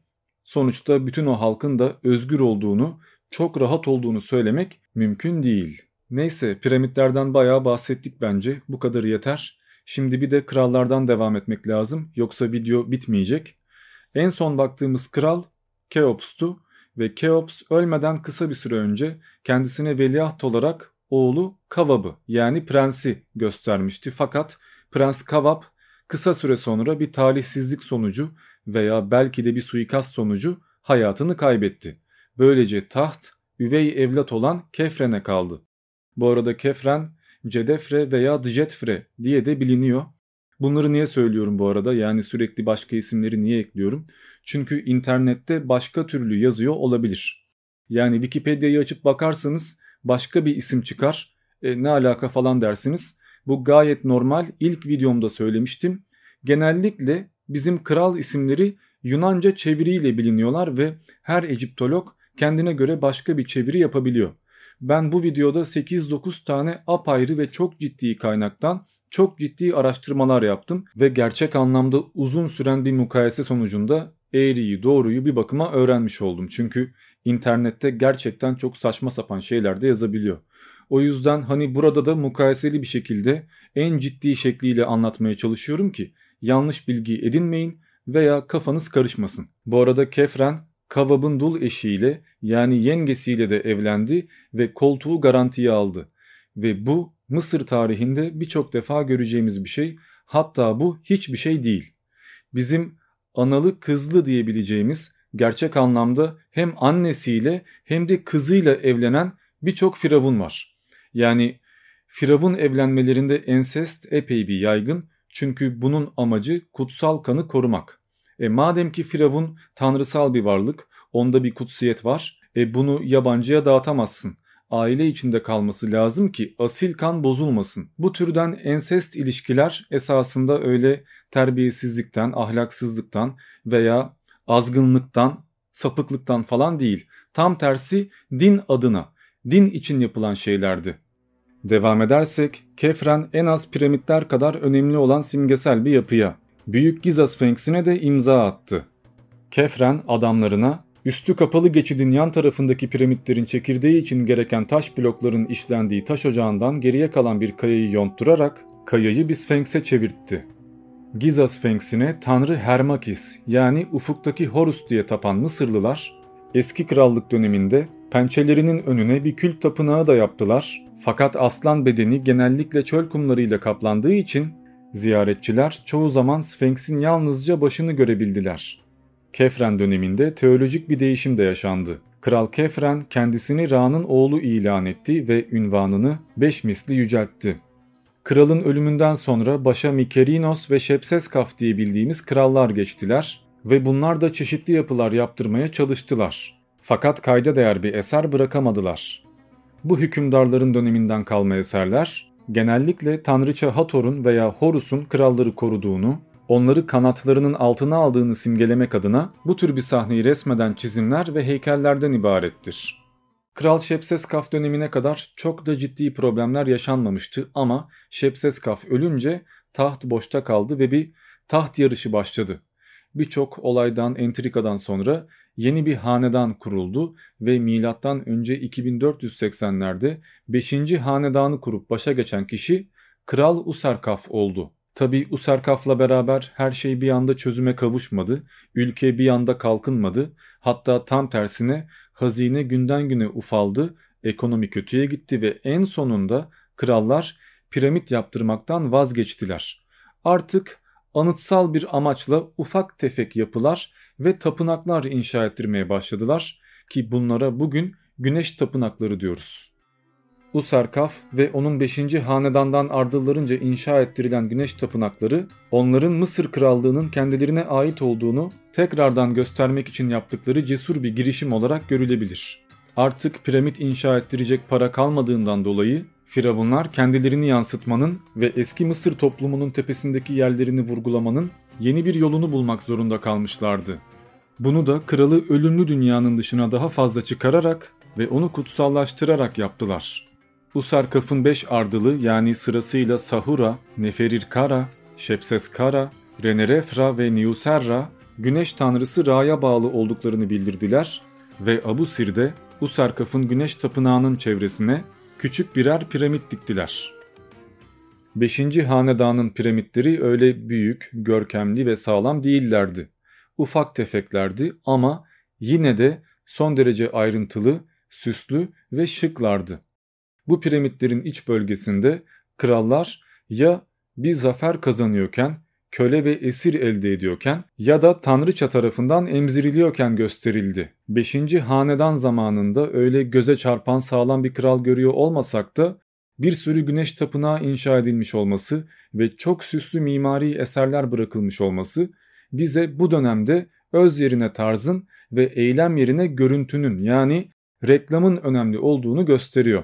sonuçta bütün o halkın da özgür olduğunu, çok rahat olduğunu söylemek mümkün değil. Neyse piramitlerden bayağı bahsettik bence. Bu kadarı yeter. Şimdi bir de krallardan devam etmek lazım. Yoksa video bitmeyecek. En son baktığımız kral Keops'tu ve Keops ölmeden kısa bir süre önce kendisine veliaht olarak oğlu Kavab'ı yani prensi göstermişti. Fakat Prens Kavab kısa süre sonra bir talihsizlik sonucu veya belki de bir suikast sonucu hayatını kaybetti. Böylece taht üvey evlat olan Kefren'e kaldı. Bu arada Kefren, Cedefre veya Djetfre diye de biliniyor. Bunları niye söylüyorum bu arada? Yani sürekli başka isimleri niye ekliyorum? Çünkü internette başka türlü yazıyor olabilir. Yani Wikipedia'yı açıp bakarsanız başka bir isim çıkar. E, ne alaka falan dersiniz. Bu gayet normal. İlk videomda söylemiştim. Genellikle bizim kral isimleri Yunanca çeviriyle biliniyorlar ve her Egiptolog kendine göre başka bir çeviri yapabiliyor. Ben bu videoda 8-9 tane apayrı ve çok ciddi kaynaktan çok ciddi araştırmalar yaptım ve gerçek anlamda uzun süren bir mukayese sonucunda eğriyi doğruyu bir bakıma öğrenmiş oldum. Çünkü internette gerçekten çok saçma sapan şeyler de yazabiliyor. O yüzden hani burada da mukayeseli bir şekilde en ciddi şekliyle anlatmaya çalışıyorum ki yanlış bilgi edinmeyin veya kafanız karışmasın. Bu arada Kefren Kavab'ın dul eşiyle yani yengesiyle de evlendi ve koltuğu garantiye aldı. Ve bu Mısır tarihinde birçok defa göreceğimiz bir şey hatta bu hiçbir şey değil. Bizim analı kızlı diyebileceğimiz gerçek anlamda hem annesiyle hem de kızıyla evlenen birçok firavun var. Yani firavun evlenmelerinde ensest epey bir yaygın çünkü bunun amacı kutsal kanı korumak. E madem ki firavun tanrısal bir varlık, onda bir kutsiyet var, e bunu yabancıya dağıtamazsın. Aile içinde kalması lazım ki asil kan bozulmasın. Bu türden ensest ilişkiler esasında öyle terbiyesizlikten, ahlaksızlıktan veya azgınlıktan, sapıklıktan falan değil. Tam tersi din adına, din için yapılan şeylerdi. Devam edersek Kefren en az piramitler kadar önemli olan simgesel bir yapıya, Büyük Giza Sphinx'ine de imza attı. Kefren adamlarına üstü kapalı geçidin yan tarafındaki piramitlerin çekirdeği için gereken taş blokların işlendiği taş ocağından geriye kalan bir kayayı yontturarak kayayı bir Sphinx'e çevirtti. Giza Sphinx'ine Tanrı Hermakis yani ufuktaki Horus diye tapan Mısırlılar eski krallık döneminde pençelerinin önüne bir kült tapınağı da yaptılar fakat aslan bedeni genellikle çöl kumlarıyla kaplandığı için ziyaretçiler çoğu zaman Sphinx'in yalnızca başını görebildiler. Kefren döneminde teolojik bir değişim de yaşandı. Kral Kefren kendisini Ra'nın oğlu ilan etti ve ünvanını beş misli yüceltti. Kralın ölümünden sonra başa Mikerinos ve Şepseskaf diye bildiğimiz krallar geçtiler ve bunlar da çeşitli yapılar yaptırmaya çalıştılar. Fakat kayda değer bir eser bırakamadılar. Bu hükümdarların döneminden kalma eserler genellikle Tanrıça Hathor'un veya Horus'un kralları koruduğunu, onları kanatlarının altına aldığını simgelemek adına bu tür bir sahneyi resmeden çizimler ve heykellerden ibarettir. Kral Şepseskaf dönemine kadar çok da ciddi problemler yaşanmamıştı ama Şepseskaf ölünce taht boşta kaldı ve bir taht yarışı başladı. Birçok olaydan, entrikadan sonra yeni bir hanedan kuruldu ve milattan önce 2480'lerde 5. hanedanı kurup başa geçen kişi Kral Usarkaf oldu. Tabi Usarkaf'la beraber her şey bir anda çözüme kavuşmadı, ülke bir anda kalkınmadı, hatta tam tersine hazine günden güne ufaldı, ekonomi kötüye gitti ve en sonunda krallar piramit yaptırmaktan vazgeçtiler. Artık anıtsal bir amaçla ufak tefek yapılar ve tapınaklar inşa ettirmeye başladılar ki bunlara bugün güneş tapınakları diyoruz. Usarkaf ve onun 5. hanedandan ardıllarınca inşa ettirilen güneş tapınakları onların Mısır krallığının kendilerine ait olduğunu tekrardan göstermek için yaptıkları cesur bir girişim olarak görülebilir. Artık piramit inşa ettirecek para kalmadığından dolayı Firavunlar kendilerini yansıtmanın ve eski Mısır toplumunun tepesindeki yerlerini vurgulamanın yeni bir yolunu bulmak zorunda kalmışlardı. Bunu da kralı ölümlü dünyanın dışına daha fazla çıkararak ve onu kutsallaştırarak yaptılar. Usarkaf'ın beş ardılı yani sırasıyla Sahura, Neferirkara, Şepseskara, Renerefra ve Niuserra güneş tanrısı Ra'ya bağlı olduklarını bildirdiler ve Abu Sir'de Usarkaf'ın güneş tapınağının çevresine küçük birer piramit diktiler. 5. hanedanın piramitleri öyle büyük, görkemli ve sağlam değillerdi. Ufak tefeklerdi ama yine de son derece ayrıntılı, süslü ve şıklardı. Bu piramitlerin iç bölgesinde krallar ya bir zafer kazanıyorken, köle ve esir elde ediyorken ya da tanrıça tarafından emziriliyorken gösterildi. 5. hanedan zamanında öyle göze çarpan sağlam bir kral görüyor olmasak da bir sürü güneş tapınağı inşa edilmiş olması ve çok süslü mimari eserler bırakılmış olması bize bu dönemde öz yerine tarzın ve eylem yerine görüntünün yani reklamın önemli olduğunu gösteriyor.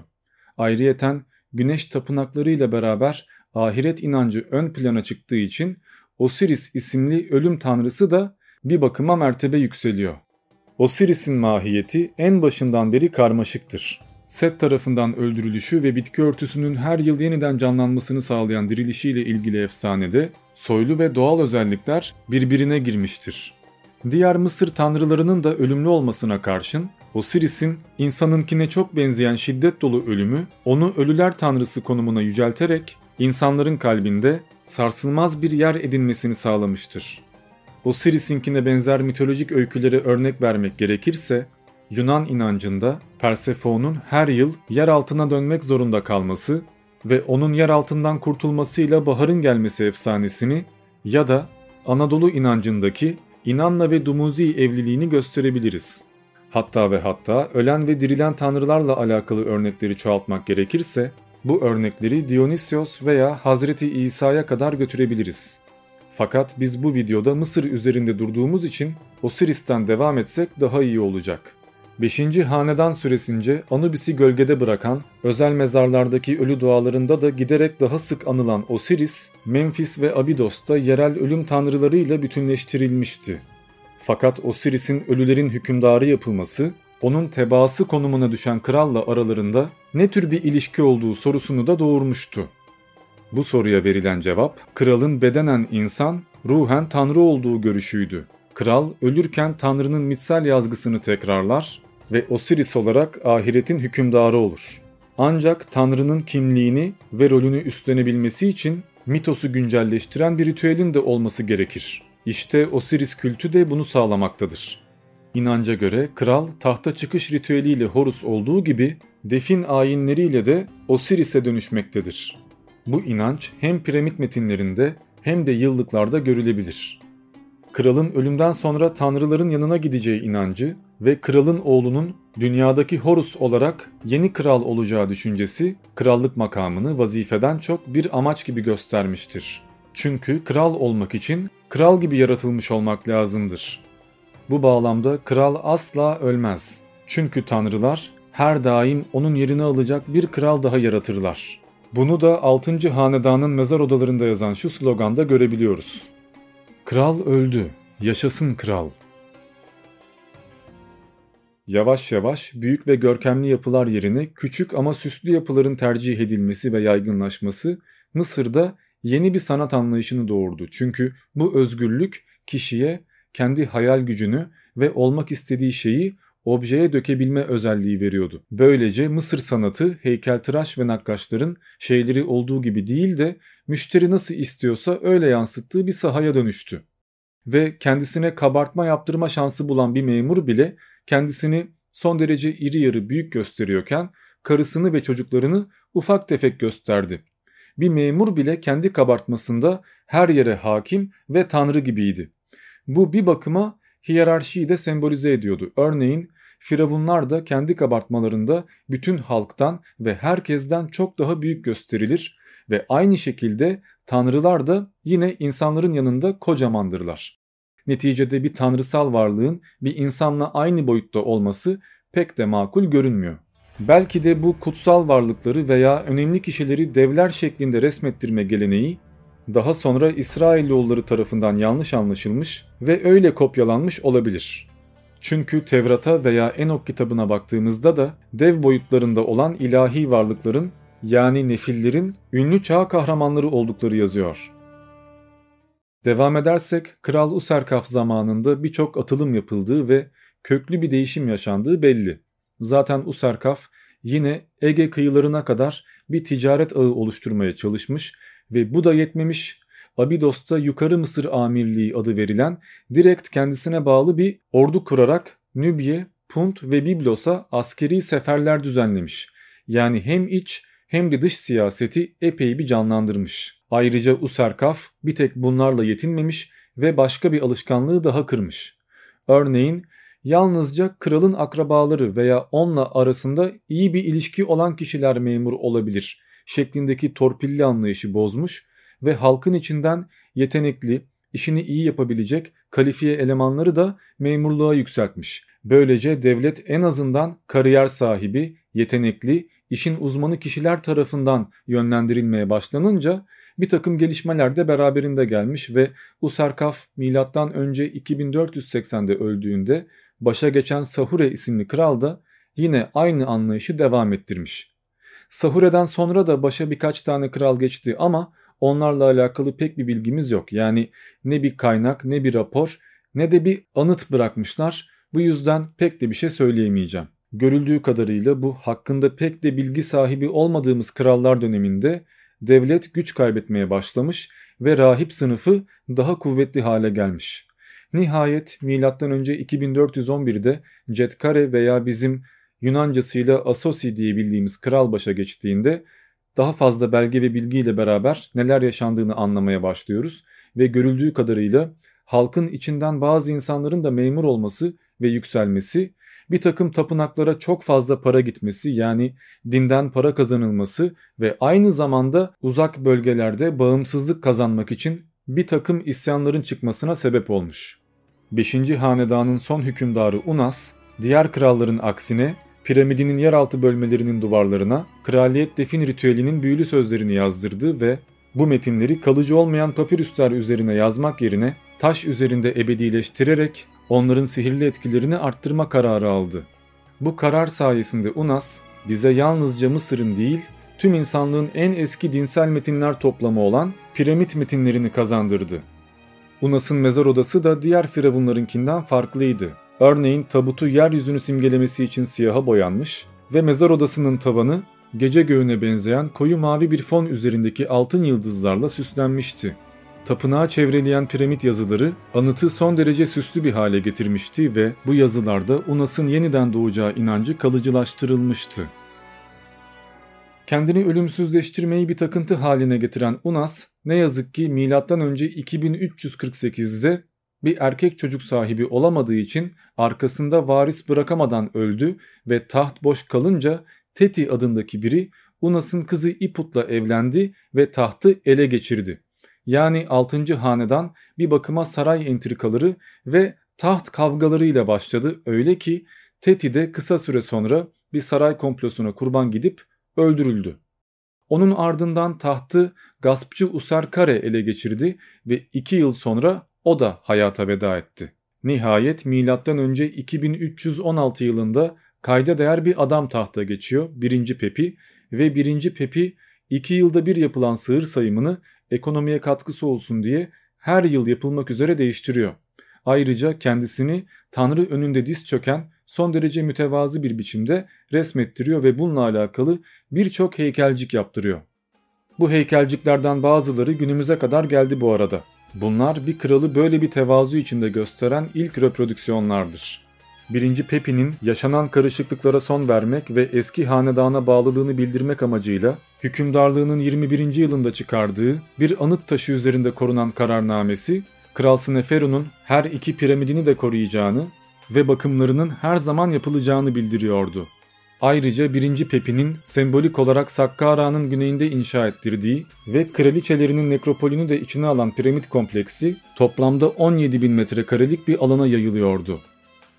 Ayrıyeten güneş tapınaklarıyla beraber ahiret inancı ön plana çıktığı için Osiris isimli ölüm tanrısı da bir bakıma mertebe yükseliyor. Osiris'in mahiyeti en başından beri karmaşıktır. Set tarafından öldürülüşü ve bitki örtüsünün her yıl yeniden canlanmasını sağlayan dirilişiyle ilgili efsanede soylu ve doğal özellikler birbirine girmiştir. Diğer Mısır tanrılarının da ölümlü olmasına karşın Osiris'in insanınkine çok benzeyen şiddet dolu ölümü onu ölüler tanrısı konumuna yücelterek insanların kalbinde sarsılmaz bir yer edinmesini sağlamıştır. Osiris'inkine benzer mitolojik öykülere örnek vermek gerekirse Yunan inancında Persephone'un her yıl yer altına dönmek zorunda kalması ve onun yer altından kurtulmasıyla baharın gelmesi efsanesini ya da Anadolu inancındaki İnanla ve Dumuzi evliliğini gösterebiliriz. Hatta ve hatta ölen ve dirilen tanrılarla alakalı örnekleri çoğaltmak gerekirse bu örnekleri Dionysios veya Hazreti İsa'ya kadar götürebiliriz. Fakat biz bu videoda Mısır üzerinde durduğumuz için Osiris'ten devam etsek daha iyi olacak. 5. Hanedan süresince Anubis'i gölgede bırakan, özel mezarlardaki ölü dualarında da giderek daha sık anılan Osiris, Memphis ve Abidos'ta yerel ölüm tanrılarıyla bütünleştirilmişti. Fakat Osiris'in ölülerin hükümdarı yapılması, onun tebaası konumuna düşen kralla aralarında ne tür bir ilişki olduğu sorusunu da doğurmuştu. Bu soruya verilen cevap, kralın bedenen insan, ruhen tanrı olduğu görüşüydü. Kral ölürken tanrının mitsel yazgısını tekrarlar ve Osiris olarak ahiretin hükümdarı olur. Ancak tanrının kimliğini ve rolünü üstlenebilmesi için mitosu güncelleştiren bir ritüelin de olması gerekir. İşte Osiris kültü de bunu sağlamaktadır. İnanca göre kral tahta çıkış ritüeliyle Horus olduğu gibi defin ayinleriyle de Osiris'e dönüşmektedir. Bu inanç hem piramit metinlerinde hem de yıllıklarda görülebilir. Kralın ölümden sonra tanrıların yanına gideceği inancı ve kralın oğlunun dünyadaki Horus olarak yeni kral olacağı düşüncesi krallık makamını vazifeden çok bir amaç gibi göstermiştir. Çünkü kral olmak için kral gibi yaratılmış olmak lazımdır. Bu bağlamda kral asla ölmez. Çünkü tanrılar her daim onun yerini alacak bir kral daha yaratırlar. Bunu da 6. hanedanın mezar odalarında yazan şu sloganda görebiliyoruz. Kral öldü, yaşasın kral. Yavaş yavaş büyük ve görkemli yapılar yerine küçük ama süslü yapıların tercih edilmesi ve yaygınlaşması Mısır'da yeni bir sanat anlayışını doğurdu. Çünkü bu özgürlük kişiye kendi hayal gücünü ve olmak istediği şeyi objeye dökebilme özelliği veriyordu. Böylece Mısır sanatı heykeltıraş ve nakkaşların şeyleri olduğu gibi değil de müşteri nasıl istiyorsa öyle yansıttığı bir sahaya dönüştü. Ve kendisine kabartma yaptırma şansı bulan bir memur bile kendisini son derece iri yarı büyük gösteriyorken karısını ve çocuklarını ufak tefek gösterdi. Bir memur bile kendi kabartmasında her yere hakim ve tanrı gibiydi. Bu bir bakıma hiyerarşiyi de sembolize ediyordu. Örneğin firavunlar da kendi kabartmalarında bütün halktan ve herkesten çok daha büyük gösterilir ve aynı şekilde tanrılar da yine insanların yanında kocamandırlar. Neticede bir tanrısal varlığın bir insanla aynı boyutta olması pek de makul görünmüyor. Belki de bu kutsal varlıkları veya önemli kişileri devler şeklinde resmettirme geleneği daha sonra İsrailoğulları tarafından yanlış anlaşılmış ve öyle kopyalanmış olabilir. Çünkü Tevrat'a veya Enok kitabına baktığımızda da dev boyutlarında olan ilahi varlıkların yani nefillerin ünlü çağ kahramanları oldukları yazıyor. Devam edersek Kral Userkaf zamanında birçok atılım yapıldığı ve köklü bir değişim yaşandığı belli. Zaten Userkaf yine Ege kıyılarına kadar bir ticaret ağı oluşturmaya çalışmış ve bu da yetmemiş Abidos'ta Yukarı Mısır Amirliği adı verilen direkt kendisine bağlı bir ordu kurarak Nübye, Punt ve Biblos'a askeri seferler düzenlemiş. Yani hem iç hem de dış siyaseti epey bir canlandırmış. Ayrıca Userkaf bir tek bunlarla yetinmemiş ve başka bir alışkanlığı daha kırmış. Örneğin yalnızca kralın akrabaları veya onunla arasında iyi bir ilişki olan kişiler memur olabilir şeklindeki torpilli anlayışı bozmuş ve halkın içinden yetenekli, işini iyi yapabilecek kalifiye elemanları da memurluğa yükseltmiş. Böylece devlet en azından kariyer sahibi, yetenekli, işin uzmanı kişiler tarafından yönlendirilmeye başlanınca bir takım gelişmeler de beraberinde gelmiş ve Usarkaf milattan önce 2480'de öldüğünde başa geçen Sahure isimli kral da yine aynı anlayışı devam ettirmiş. Sahure'den sonra da başa birkaç tane kral geçti ama onlarla alakalı pek bir bilgimiz yok. Yani ne bir kaynak ne bir rapor ne de bir anıt bırakmışlar. Bu yüzden pek de bir şey söyleyemeyeceğim. Görüldüğü kadarıyla bu hakkında pek de bilgi sahibi olmadığımız krallar döneminde devlet güç kaybetmeye başlamış ve rahip sınıfı daha kuvvetli hale gelmiş. Nihayet M.Ö. 2411'de Cetkare veya bizim Yunancasıyla Asosi diye bildiğimiz kral başa geçtiğinde daha fazla belge ve bilgiyle beraber neler yaşandığını anlamaya başlıyoruz ve görüldüğü kadarıyla halkın içinden bazı insanların da memur olması ve yükselmesi, bir takım tapınaklara çok fazla para gitmesi yani dinden para kazanılması ve aynı zamanda uzak bölgelerde bağımsızlık kazanmak için bir takım isyanların çıkmasına sebep olmuş. 5. hanedanın son hükümdarı Unas, diğer kralların aksine piramidinin yeraltı bölmelerinin duvarlarına kraliyet defin ritüelinin büyülü sözlerini yazdırdı ve bu metinleri kalıcı olmayan papirüsler üzerine yazmak yerine taş üzerinde ebedileştirerek onların sihirli etkilerini arttırma kararı aldı. Bu karar sayesinde Unas bize yalnızca Mısır'ın değil tüm insanlığın en eski dinsel metinler toplamı olan piramit metinlerini kazandırdı. Unas'ın mezar odası da diğer firavunlarınkinden farklıydı. Örneğin tabutu yeryüzünü simgelemesi için siyaha boyanmış ve mezar odasının tavanı gece göğüne benzeyen koyu mavi bir fon üzerindeki altın yıldızlarla süslenmişti. Tapınağı çevreleyen piramit yazıları anıtı son derece süslü bir hale getirmişti ve bu yazılarda Unas'ın yeniden doğacağı inancı kalıcılaştırılmıştı. Kendini ölümsüzleştirmeyi bir takıntı haline getiren Unas ne yazık ki M.Ö. 2348'de bir erkek çocuk sahibi olamadığı için arkasında varis bırakamadan öldü ve taht boş kalınca Teti adındaki biri Unas'ın kızı Iput'la evlendi ve tahtı ele geçirdi. Yani 6. hanedan bir bakıma saray entrikaları ve taht kavgalarıyla başladı öyle ki Teti de kısa süre sonra bir saray komplosuna kurban gidip öldürüldü. Onun ardından tahtı gaspçı Usarkare ele geçirdi ve 2 yıl sonra o da hayata veda etti. Nihayet M.Ö. 2316 yılında kayda değer bir adam tahta geçiyor 1. Pepi ve 1. Pepi 2 yılda bir yapılan sığır sayımını ekonomiye katkısı olsun diye her yıl yapılmak üzere değiştiriyor. Ayrıca kendisini Tanrı önünde diz çöken son derece mütevazı bir biçimde resmettiriyor ve bununla alakalı birçok heykelcik yaptırıyor. Bu heykelciklerden bazıları günümüze kadar geldi bu arada. Bunlar bir kralı böyle bir tevazu içinde gösteren ilk reprodüksiyonlardır. 1. Pepi'nin yaşanan karışıklıklara son vermek ve eski hanedana bağlılığını bildirmek amacıyla hükümdarlığının 21. yılında çıkardığı bir anıt taşı üzerinde korunan kararnamesi, Kral Sneferu'nun her iki piramidini de koruyacağını ve bakımlarının her zaman yapılacağını bildiriyordu. Ayrıca 1. Pepi'nin sembolik olarak Sakkara'nın güneyinde inşa ettirdiği ve kraliçelerinin nekropolünü de içine alan piramit kompleksi toplamda 17 bin metrekarelik bir alana yayılıyordu.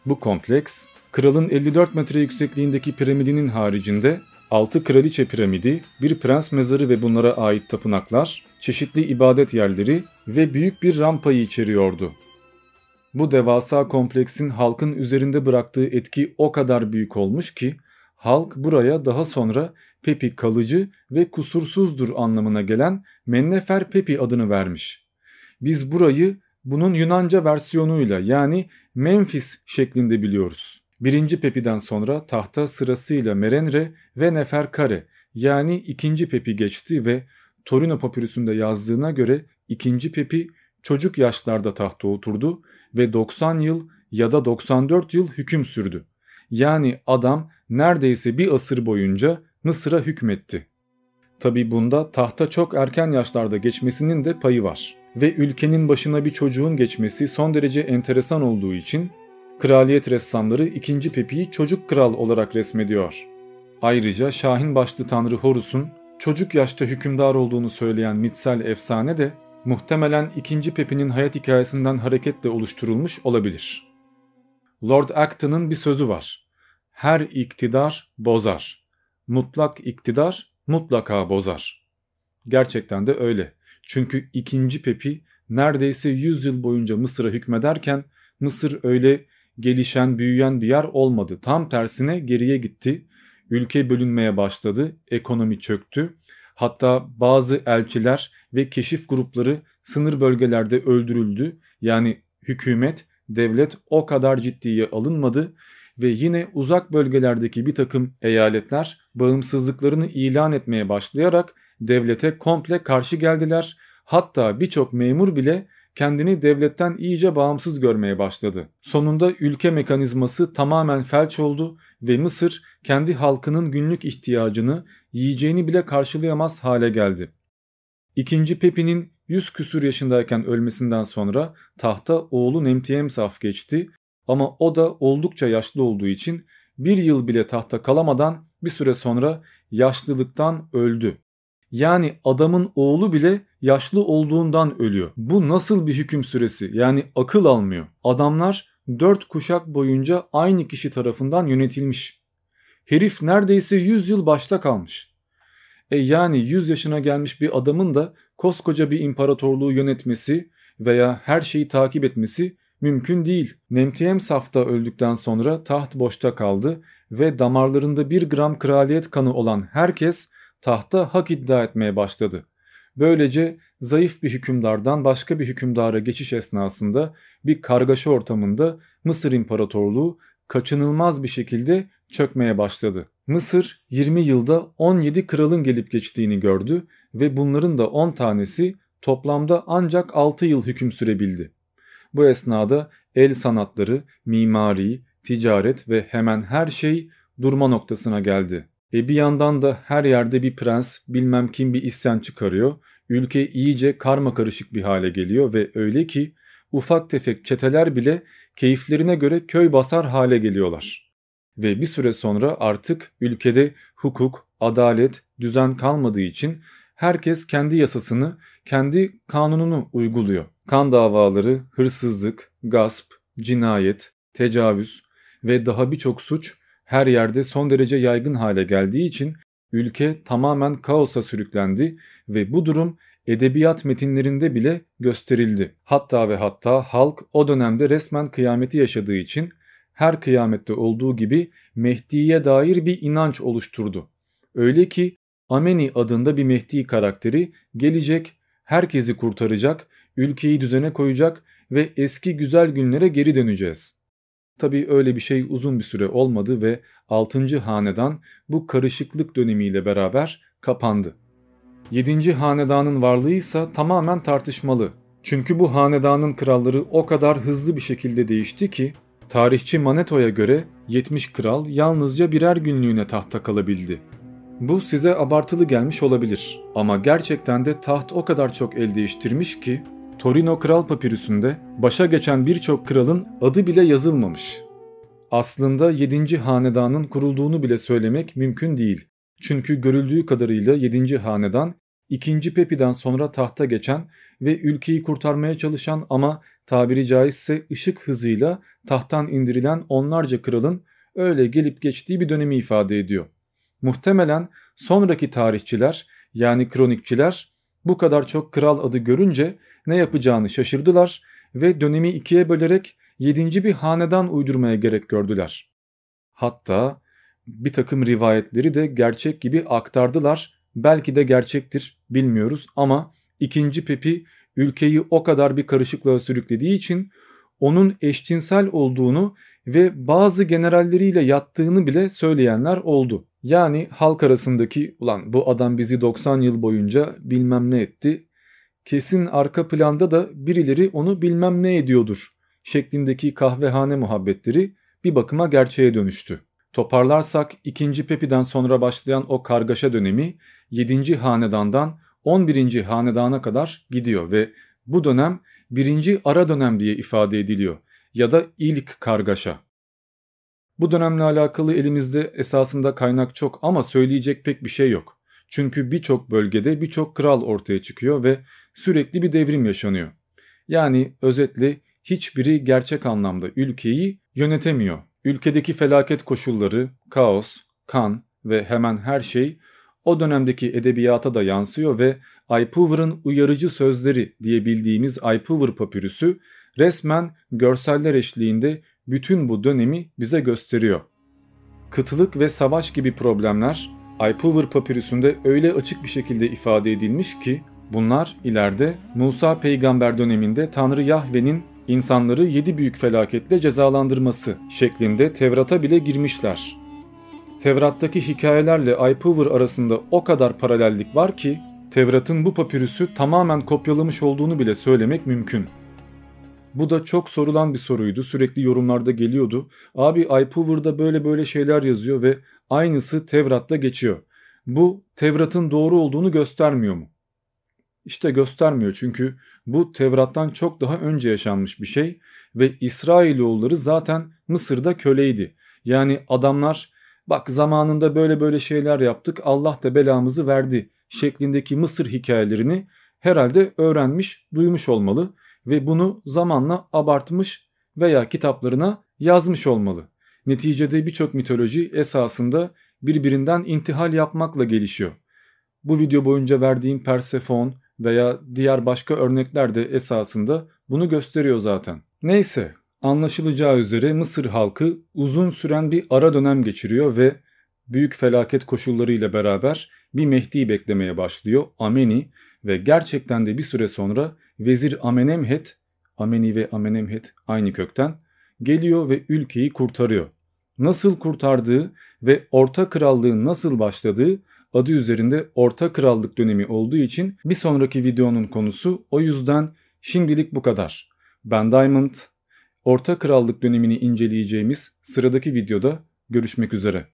Bu kompleks, kralın 54 metre yüksekliğindeki piramidinin haricinde 6 kraliçe piramidi, bir prens mezarı ve bunlara ait tapınaklar, çeşitli ibadet yerleri ve büyük bir rampayı içeriyordu. Bu devasa kompleksin halkın üzerinde bıraktığı etki o kadar büyük olmuş ki halk buraya daha sonra Pepi kalıcı ve kusursuzdur anlamına gelen Mennefer Pepi adını vermiş. Biz burayı bunun Yunanca versiyonuyla yani Memphis şeklinde biliyoruz. Birinci Pepi'den sonra tahta sırasıyla Merenre ve Neferkare yani ikinci Pepi geçti ve Torino papirüsünde yazdığına göre ikinci Pepi çocuk yaşlarda tahta oturdu ve 90 yıl ya da 94 yıl hüküm sürdü. Yani adam neredeyse bir asır boyunca Mısır'a hükmetti. Tabi bunda tahta çok erken yaşlarda geçmesinin de payı var ve ülkenin başına bir çocuğun geçmesi son derece enteresan olduğu için kraliyet ressamları 2. Pepi'yi çocuk kral olarak resmediyor. Ayrıca Şahin başlı tanrı Horus'un çocuk yaşta hükümdar olduğunu söyleyen mitsel efsane de muhtemelen 2. Pepi'nin hayat hikayesinden hareketle oluşturulmuş olabilir. Lord Acton'ın bir sözü var. Her iktidar bozar. Mutlak iktidar mutlaka bozar. Gerçekten de öyle. Çünkü 2. Pepi neredeyse 100 yıl boyunca Mısır'a hükmederken Mısır öyle gelişen, büyüyen bir yer olmadı. Tam tersine geriye gitti. Ülke bölünmeye başladı, ekonomi çöktü. Hatta bazı elçiler ve keşif grupları sınır bölgelerde öldürüldü. Yani hükümet, devlet o kadar ciddiye alınmadı ve yine uzak bölgelerdeki bir takım eyaletler bağımsızlıklarını ilan etmeye başlayarak devlete komple karşı geldiler. Hatta birçok memur bile kendini devletten iyice bağımsız görmeye başladı. Sonunda ülke mekanizması tamamen felç oldu ve Mısır kendi halkının günlük ihtiyacını yiyeceğini bile karşılayamaz hale geldi. İkinci Pepi'nin 100 küsur yaşındayken ölmesinden sonra tahta oğlu Nemtiyemsaf geçti ama o da oldukça yaşlı olduğu için bir yıl bile tahta kalamadan bir süre sonra yaşlılıktan öldü. Yani adamın oğlu bile yaşlı olduğundan ölüyor. Bu nasıl bir hüküm süresi? Yani akıl almıyor. Adamlar dört kuşak boyunca aynı kişi tarafından yönetilmiş. Herif neredeyse 100 yıl başta kalmış. E yani 100 yaşına gelmiş bir adamın da koskoca bir imparatorluğu yönetmesi veya her şeyi takip etmesi mümkün değil. Nemtiyem Saf'ta öldükten sonra taht boşta kaldı ve damarlarında bir gram kraliyet kanı olan herkes tahta hak iddia etmeye başladı. Böylece zayıf bir hükümdardan başka bir hükümdara geçiş esnasında bir kargaşa ortamında Mısır İmparatorluğu kaçınılmaz bir şekilde çökmeye başladı. Mısır 20 yılda 17 kralın gelip geçtiğini gördü ve bunların da 10 tanesi toplamda ancak 6 yıl hüküm sürebildi. Bu esnada el sanatları, mimari, ticaret ve hemen her şey durma noktasına geldi. E bir yandan da her yerde bir prens bilmem kim bir isyan çıkarıyor. Ülke iyice karma karışık bir hale geliyor ve öyle ki ufak tefek çeteler bile keyiflerine göre köy basar hale geliyorlar. Ve bir süre sonra artık ülkede hukuk, adalet, düzen kalmadığı için herkes kendi yasasını, kendi kanununu uyguluyor. Kan davaları, hırsızlık, gasp, cinayet, tecavüz ve daha birçok suç her yerde son derece yaygın hale geldiği için ülke tamamen kaosa sürüklendi ve bu durum edebiyat metinlerinde bile gösterildi. Hatta ve hatta halk o dönemde resmen kıyameti yaşadığı için her kıyamette olduğu gibi Mehdi'ye dair bir inanç oluşturdu. Öyle ki Ameni adında bir Mehdi karakteri gelecek, herkesi kurtaracak, ülkeyi düzene koyacak ve eski güzel günlere geri döneceğiz. Tabi öyle bir şey uzun bir süre olmadı ve 6. hanedan bu karışıklık dönemiyle beraber kapandı. 7. hanedanın varlığı ise tamamen tartışmalı. Çünkü bu hanedanın kralları o kadar hızlı bir şekilde değişti ki tarihçi Maneto'ya göre 70 kral yalnızca birer günlüğüne tahta kalabildi. Bu size abartılı gelmiş olabilir ama gerçekten de taht o kadar çok el değiştirmiş ki Torino Kral Papirüsü'nde başa geçen birçok kralın adı bile yazılmamış. Aslında 7. hanedanın kurulduğunu bile söylemek mümkün değil. Çünkü görüldüğü kadarıyla 7. hanedan 2. Pepi'den sonra tahta geçen ve ülkeyi kurtarmaya çalışan ama tabiri caizse ışık hızıyla tahttan indirilen onlarca kralın öyle gelip geçtiği bir dönemi ifade ediyor. Muhtemelen sonraki tarihçiler yani kronikçiler bu kadar çok kral adı görünce ne yapacağını şaşırdılar ve dönemi ikiye bölerek yedinci bir hanedan uydurmaya gerek gördüler. Hatta bir takım rivayetleri de gerçek gibi aktardılar. Belki de gerçektir bilmiyoruz ama ikinci Pepi ülkeyi o kadar bir karışıklığa sürüklediği için onun eşcinsel olduğunu ve bazı generalleriyle yattığını bile söyleyenler oldu. Yani halk arasındaki ulan bu adam bizi 90 yıl boyunca bilmem ne etti kesin arka planda da birileri onu bilmem ne ediyordur şeklindeki kahvehane muhabbetleri bir bakıma gerçeğe dönüştü. Toparlarsak 2. Pepi'den sonra başlayan o kargaşa dönemi 7. hanedandan 11. hanedana kadar gidiyor ve bu dönem 1. ara dönem diye ifade ediliyor ya da ilk kargaşa. Bu dönemle alakalı elimizde esasında kaynak çok ama söyleyecek pek bir şey yok. Çünkü birçok bölgede birçok kral ortaya çıkıyor ve sürekli bir devrim yaşanıyor. Yani özetle hiçbiri gerçek anlamda ülkeyi yönetemiyor. Ülkedeki felaket koşulları, kaos, kan ve hemen her şey o dönemdeki edebiyata da yansıyor ve Aypuver'ın uyarıcı sözleri diye bildiğimiz Aypuver papürüsü resmen görseller eşliğinde bütün bu dönemi bize gösteriyor. Kıtlık ve savaş gibi problemler Aypover papirüsünde öyle açık bir şekilde ifade edilmiş ki bunlar ileride Musa peygamber döneminde Tanrı Yahve'nin insanları yedi büyük felaketle cezalandırması şeklinde Tevrat'a bile girmişler. Tevrat'taki hikayelerle Aypover arasında o kadar paralellik var ki Tevrat'ın bu papirüsü tamamen kopyalamış olduğunu bile söylemek mümkün. Bu da çok sorulan bir soruydu. Sürekli yorumlarda geliyordu. Abi iPower'da böyle böyle şeyler yazıyor ve aynısı Tevrat'ta geçiyor. Bu Tevrat'ın doğru olduğunu göstermiyor mu? İşte göstermiyor çünkü bu Tevrat'tan çok daha önce yaşanmış bir şey ve İsrailoğulları zaten Mısır'da köleydi. Yani adamlar bak zamanında böyle böyle şeyler yaptık Allah da belamızı verdi şeklindeki Mısır hikayelerini herhalde öğrenmiş, duymuş olmalı ve bunu zamanla abartmış veya kitaplarına yazmış olmalı. Neticede birçok mitoloji esasında birbirinden intihal yapmakla gelişiyor. Bu video boyunca verdiğim Persefon veya diğer başka örnekler de esasında bunu gösteriyor zaten. Neyse anlaşılacağı üzere Mısır halkı uzun süren bir ara dönem geçiriyor ve büyük felaket koşullarıyla beraber bir Mehdi beklemeye başlıyor Ameni ve gerçekten de bir süre sonra Vezir Amenemhet, Ameni ve Amenemhet aynı kökten geliyor ve ülkeyi kurtarıyor. Nasıl kurtardığı ve Orta Krallığın nasıl başladığı adı üzerinde Orta Krallık dönemi olduğu için bir sonraki videonun konusu o yüzden şimdilik bu kadar. Ben Diamond, Orta Krallık dönemini inceleyeceğimiz sıradaki videoda görüşmek üzere.